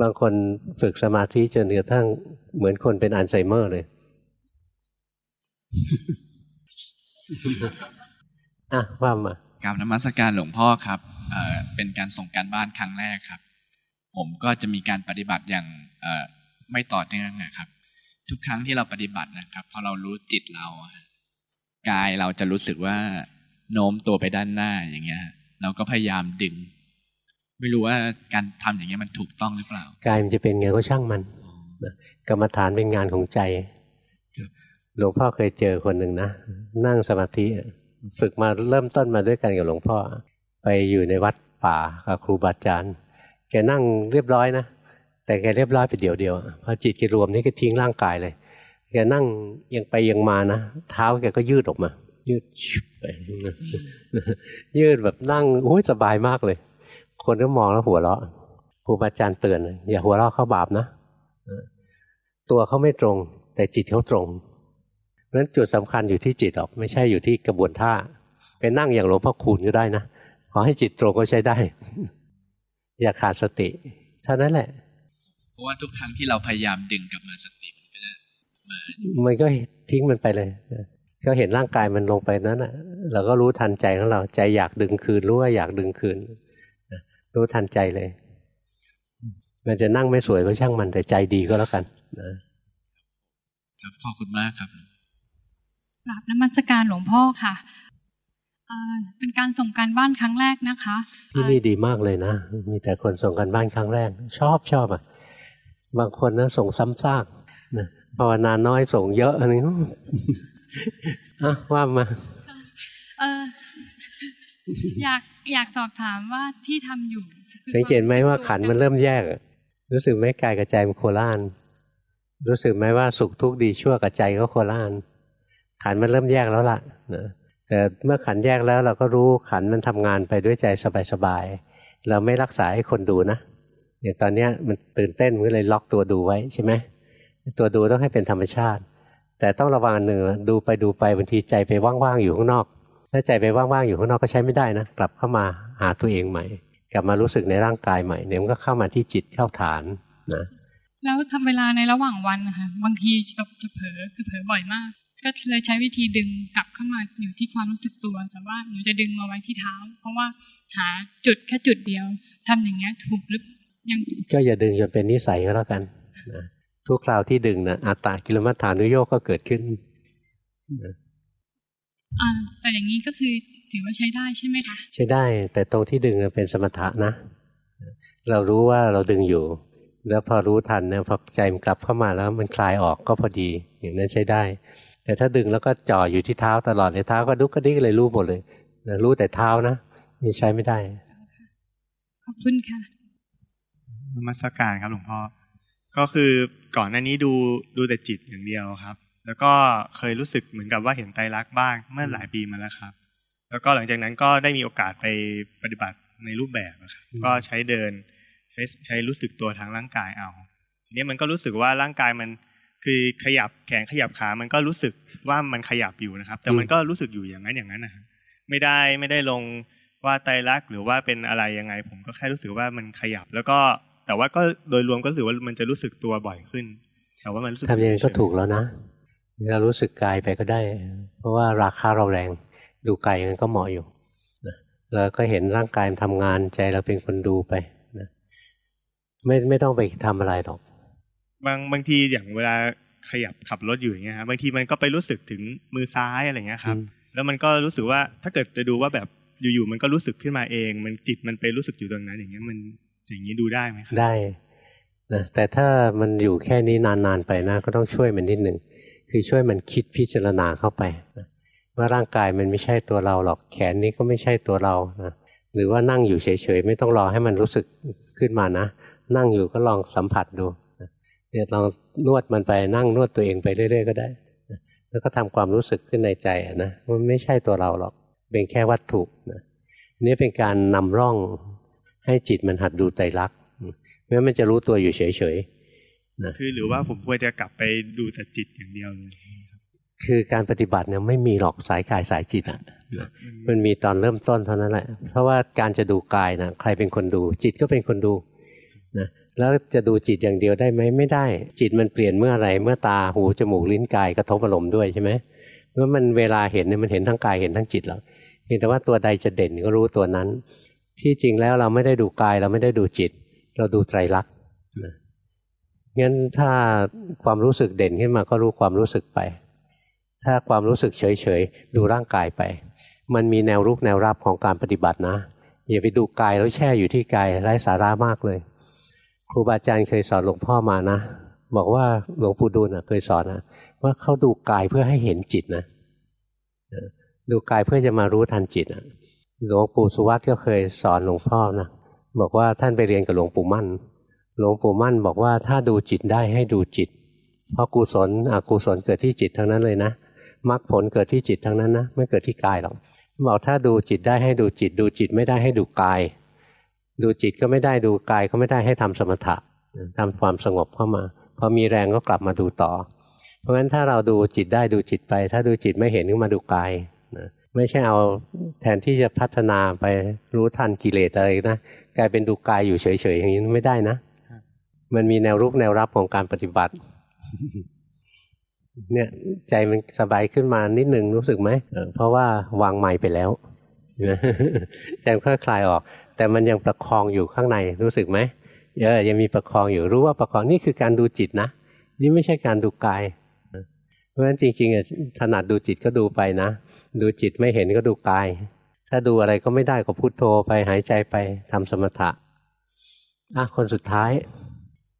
บางคนฝึกสมาธิจนกระทั่งเหมือนคนเป็นอัลไซเมอร์เลย อะว่ามากราบนมัสการหลวงพ่อครับเเป็นการส่งการบ้านครั้งแรกครับ ผมก็จะมีการปฏิบัติอย่างไม่ต่อเนื่องนะครับ ทุกครั้งที่เราปฏิบัตินะครับพอเรารู้จิตเรากายเราจะรู้สึกว่าโน้มตัวไปด้านหน้าอย่างเงี้ย เราก็พยายามดึง ไม่รู้ว่าการทำอย่างนี้มันถูกต้องหรือเปล่า กายมันจะเป็นไงก็ช่างมันกรรมฐานเป็นงานของใจ หลวงพ่อเคยเจอคนหนึ่งนะ นั่งสมาธิฝึกมาเริ่มต้นมาด้วยกันกับหลวงพ่อ ไปอยู่ในวัดป่ากับครูบาอาจารย์แกนั่งเรียบร้อยนะ แต่แกเรียบร้อยไปเดียวเดียวพอจิตแกรวมนี่ก็ทิ้งร่างกายเลยแกนั่งยังไปยังมานะเท้าแกก็ยืดออกมา ยืดไปยืดแบบนั่งโอ้ยสบายมากเลย คนก็มองแล้วหัวเราะครูบาอาจารย์เตือนอย่าหัวเราะเข้าบาปนะตัวเขาไม่ตรง แต่จิตเขาตรง นั้นจุดสำคัญอยู่ที่จิตหรอกไม่ใช่อยู่ที่กระบวนท่าไปนั่งอย่างหลวงพ่อคูณก็ได้นะขอให้จิตตรงก็ใช้ได้ อย่าขาดสติเท่านั้นแหละ เพราะว่าทุกครั้งที่เราพยายามดึงกลับมาสติมันก็จะมามันก็ทิ้งมันไปเลยก็เห็นร่างกายมันลงไปนั้นอะ เราก็รู้ทันใจของเราใจอยากดึงคืนรู้ว่าอยากดึงคืนรู้ทันใจเลย มันจะนั่งไม่สวยก็ช่างมันแต่ใจดีก็แล้วกันนะครับขอบคุณมากครับ กราบนมัสการหลวงพ่อค่ะเป็นการส่งการบ้านครั้งแรกนะคะ ที่นี่ดีมากเลยนะ มีแต่คนส่งการบ้านครั้งแรก ชอบชอบอะ บางคนนะส่งซ้ำซากนะภาวนาน้อยส่งเยอะอันนี้อะว่ามาเอออยากอยากสอบถามว่าที่ทำอยู่ สังเกตไหมว่าขันมันเริ่มแยก รู้สึกไหมกายกับใจมันโคล่าน รู้สึกไหมว่าสุขทุกข์ดีชั่วกับใจก็โคล่าน ขันมันเริ่มแยกแล้วล่ะนะแต่เมื่อขันแยกแล้วเราก็รู้ขันมันทำงานไปด้วยใจสบายๆเราไม่รักษาให้คนดูนะอย่างตอนนี้มันตื่นเต้นก็เลยล็อกตัวดูไว้ใช่ไหมตัวดูต้องให้เป็นธรรมชาติ แต่ต้องระวังหนึ่งดูไปดูไปบางทีใจไปว่างๆอยู่ข้างนอก ถ้าใจไปว่างๆอยู่ข้างนอกก็ใช้ไม่ได้นะกลับเข้ามาหาตัวเองใหม่ กลับมารู้สึกในร่างกายใหม่เนี่ยมันก็เข้ามาที่จิตเข้าฐานนะแล้วทำเวลาในระหว่างวันนะคะบางทีจะเผลอคือเผลอบ่อยมาก ก็เลยใช้วิธีดึงกลับเข้ามาอยู่ที่ความรู้สึกตัว แต่ว่าหนูจะดึงมาไว้ที่เท้า เพราะว่าหาจุดแค่จุดเดียวทำอย่างเงี้ยถูกหรือยังก็อย่าดึงจนเป็นนิสัยก็แล้วกันนะทุกคราวที่ดึงนะอัตตากิลมัฏฐานุโยกก็เกิดขึ้นอ่าแต่อย่างนี้ก็คือถือว่าใช้ได้ใช่ไหมคะใช้ได้ แต่ตรงที่ดึงเป็นสมถะนะ เรารู้ว่าเราดึงอยู่ แล้วพอรู้ทันเนี่ยพอใจมันกลับเข้ามาแล้วมันคลายออกก็พอดี อย่างนั้นใช้ได้ แต่ถ้าดึงแล้วก็จ่ออยู่ที่เท้าตลอดเลยเท้าก็ดุกกระดิกเลยรู้หมดเลยนะรู้แต่เท้านะนี่ใช้ไม่ได้ขอบคุณค่ะนมัสการครับหลวงพ่อก็คือก่อนหน้านี้ดูดูแต่จิตอย่างเดียวครับ แล้วก็เคยรู้สึกเหมือนกับว่าเห็นไตรักบ้างเมื่อหลายปีมาแล้วครับ แล้วก็หลังจากนั้นก็ได้มีโอกาสไปปฏิบัติในรูปแบบครับก็ใช้เดินใช้ใช้รู้สึกตัวทางร่างกายเอาทีนี้มันก็รู้สึกว่าร่างกายมัน คือขยับแขนขยับขา มันก็รู้สึกว่ามันขยับอยู่นะครับ แต่มันก็รู้สึกอยู่อย่างนั้นอย่างนั้นนะไม่ได้ไม่ได้ลงว่าไตรักหรือว่าเป็นอะไรยังไง ผมก็แค่รู้สึกว่ามันขยับ แล้วก็แต่ว่าก็โดยรวมก็รู้สึกว่ามันจะรู้สึกตัวบ่อยขึ้นแต่ว่ามันรู้สึกทำยังไงก็ถูกแล้วนะเรารู้สึกกายไปก็ได้ เพราะว่าราคาเราแรง ดูกายมันก็เหมาะอยู่เราก็เห็นร่างกายมันทำงานใจเราเป็นคนดูไปนะไม่ไม่ต้องไปทำอะไรหรอก บางบางทีอย่างเวลาขยับขับรถอยู่อย่างเงี้ยครับบางทีมันก็ไปรู้สึกถึงมือซ้ายอะไรเงี้ยครับ แล้วมันก็รู้สึกว่าถ้าเกิดจะดูว่าแบบอยู่ๆมันก็รู้สึกขึ้นมาเอง มันจิตมันไปรู้สึกอยู่ตรงนั้น อย่างเงี้ยมันอย่างนี้ดูได้ไหมครับได้นะแต่ถ้ามันอยู่แค่นี้นานๆไปนะก็ต้องช่วยมันนิดหนึ่งคือช่วยมันคิดพิจารณาเข้าไปนะว่าร่างกายมันไม่ใช่ตัวเราหรอกแขนนี้ก็ไม่ใช่ตัวเรานะหรือว่านั่งอยู่เฉยๆไม่ต้องรอให้มันรู้สึกขึ้นมานะ นั่งอยู่ก็ลองสัมผัสดู เนี่ยลองนวดมันไปนั่งนวดตัวเองไปเรื่อย ๆ ก็ได้ แล้วก็ทำความรู้สึกขึ้นในใจนะมันไม่ใช่ตัวเราหรอก เป็นแค่วัตถุนะนี่เป็นการนำร่องให้จิตมันหัดดูใจรักไม่งั้นมันจะรู้ตัวอยู่เฉยๆนะคือหรือว่าผมควรจะกลับไปดูแต่จิตอย่างเดียวคือการปฏิบัติเนี่ยไม่มีหรอกสายกายสายจิตอะ มันมีตอนเริ่มต้นเท่านั้นแหละ เพราะว่าการจะดูกายนะใครเป็นคนดู จิตก็เป็นคนดูนะ แล้วจะดูจิตอย่างเดียวได้ไหมไม่ได้ จิตมันเปลี่ยนเมื่อไรเมื่อตาหูจมูกลิ้นกายกระทบอารมณ์ด้วยใช่ไหมเมื่อมันเวลาเห็นเนี่ยมันเห็นทั้งกายเห็นทั้งจิตแล้วเห็นแต่ว่าตัวใดจะเด่นก็รู้ตัวนั้น ที่จริงแล้วเราไม่ได้ดูกายเราไม่ได้ดูจิต เราดูไตรลักษณ์งั้นถ้าความรู้สึกเด่นขึ้นมาก็รู้ความรู้สึกไป ถ้าความรู้สึกเฉยๆดูร่างกายไป มันมีแนวรุกแนวรับของการปฏิบัตินะอย่าไปดูกายแล้วแช่อยู่ที่กายไร้สาระมากเลย รูบาอาจารย์เคยสอนหลวงพ่อมานะ บอกว่าหลวงปู่ดูลเคยสอนนะว่าเขาดูกายเพื่อให้เห็นจิตนะดูกายเพื่อจะมารู้ทันจิตนะหลวงปู่สุวัตก็เคยสอนหลวงพ่อนะบอกว่าท่านไปเรียนกับหลวงปู่มั่น หลวงปู่มั่นบอกว่าถ้าดูจิตได้ให้ดูจิต เพราะกุศลอกุศลเกิดที่จิตทั้งนั้นเลยนะมรรคผลเกิดที่จิตทั้งนั้นนะไม่เกิดที่กายหรอกบอกถ้าดูจิตได้ให้ดูจิต ดูจิตไม่ได้ให้ดูกาย ดูจิตก็ไม่ได้ดูกายก็ไม่ได้ให้ทำสมถะทำความสงบเข้ามาพอมีแรงก็กลับมาดูต่อ เพราะฉะนั้นถ้าเราดูจิตได้ดูจิตไป ถ้าดูจิตไม่เห็นก็มาดูกายนะไม่ใช่เอาแทนที่จะพัฒนาไปรู้ทันกิเลสอะไรนะกลายเป็นดูกายอยู่เฉยๆอย่างนี้ไม่ได้นะ มันมีแนวรุกแนวรับของการปฏิบัติเนี่ยใจมันสบายขึ้นมานิดนึงรู้สึกไหมเพราะว่าวางใหม่ไปแล้วใจค่อยคลายออก แต่มันยังประคองอยู่ข้างในรู้สึกไหมเออยังมีประคองอยู่รู้ว่าประคองนี่คือการดูจิตนะ นี่ไม่ใช่การดูกาย เพราะฉะนั้นจริงๆถนัดดูจิตก็ดูไปนะ ดูจิตไม่เห็นก็ดูกาย ถ้าดูอะไรก็ไม่ได้ก็พุโทโธไปหายใจไปทำสมถะอะคนสุดท้าย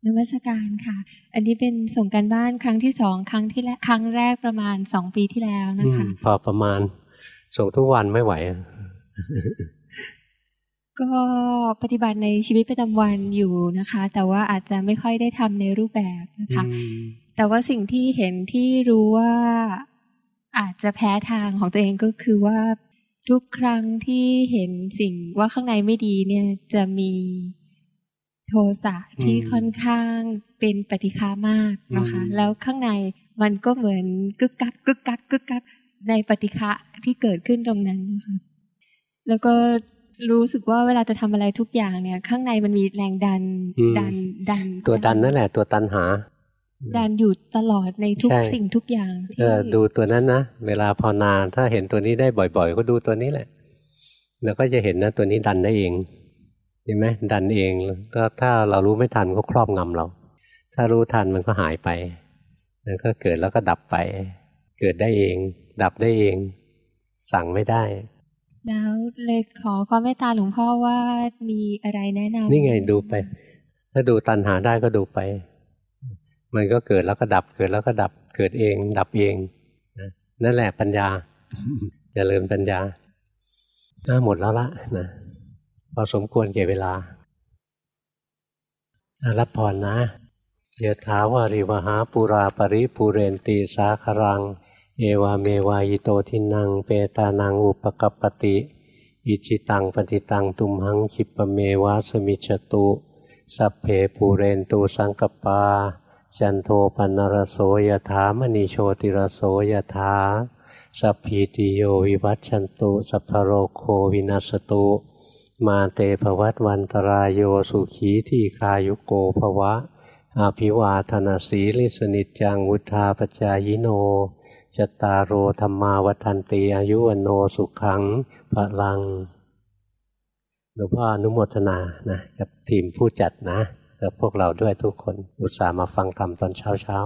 นวัตการค่ะ อันนี้เป็นส่งการบ้านครั้งที่สองครั้งที่ครั้งแรกประมาณสองปีที่แล้วนะคะ พอประมาณส่งทุกวันไม่ไหว ก็ปฏิบัติในชีวิตประจำวันอยู่นะคะ แต่ว่าอาจจะไม่ค่อยได้ทำในรูปแบบนะคะ แต่ว่าสิ่งที่เห็นที่รู้ว่าอาจจะแพ้ทางของตัวเองก็คือว่าทุกครั้งที่เห็นสิ่งว่าข้างในไม่ดีเนี่ยจะมีโทสะที่ค่อนข้างเป็นปฏิฆามากนะคะ แล้วข้างในมันก็เหมือนกึกกักกึกกักกึกกักในปฏิฆะที่เกิดขึ้นตรงนั้นนะคะแล้วก็ รู้สึกว่าเวลาจะทำอะไรทุกอย่างเนี่ย ข้างในมันมีแรงดันดันดัน ตัวดันนั่นแหละ ตัวตันหา ดันอยู่ตลอดในทุกสิ่งทุกอย่างเออดูตัวนั้นนะเวลาพอนานถ้าเห็นตัวนี้ได้บ่อย ๆ ก็ดูตัวนี้แหละ แล้วก็จะเห็นนะตัวนี้ดันได้เองเห็นไหมดันเองก็ถ้าเรารู้ไม่ทันก็ครอบงำเรา ถ้ารู้ทันมันก็หายไปนั่นก็เกิดแล้วก็ดับไป เกิดได้เอง ดับได้เอง สั่งไม่ได้ แล้วเลยขอความเมตตาหลวงพ่อว่ามีอะไรแนะนำนี่ไงดูไป ถ้าดูตันหาได้ก็ดูไป มันก็เกิดแล้วก็ดับ เกิดแล้วก็ดับ เกิดเอง ดับเองนั่นแหละปัญญาจเจริญปัญญาน่าหมดแล้วละนะพอสมควรเก็บเวลา รับพรนะยะถาวาริวหาปุราปริปุเรนติสาครัง เอวาเมวายโตทินังเปตานังอุปกปติ อิจิตังปฏิตังตุมหังคิปเมวาสมิจตุ สัพเพปูเรนตูสังกปา จันโทปันรโสยถามณีโชติรโสยถาสัพพีติโยวิวัตชันตุสัพพโรโควินัสตุ มาเตภวัตวันตรายโยสุขีที่คายุโกภวะ อาภิวาธนาสีลิสนิจังวุธาปจายโน จตารโรธรรมาวันตีอายุวันโนสุขังพลังหลวงพ่ออนุโมทนานะกับทีมผู้จัดนะกับพวกเราด้วยทุกคนอุตส่าห์มาฟังธรรมตอนเช้าเช้า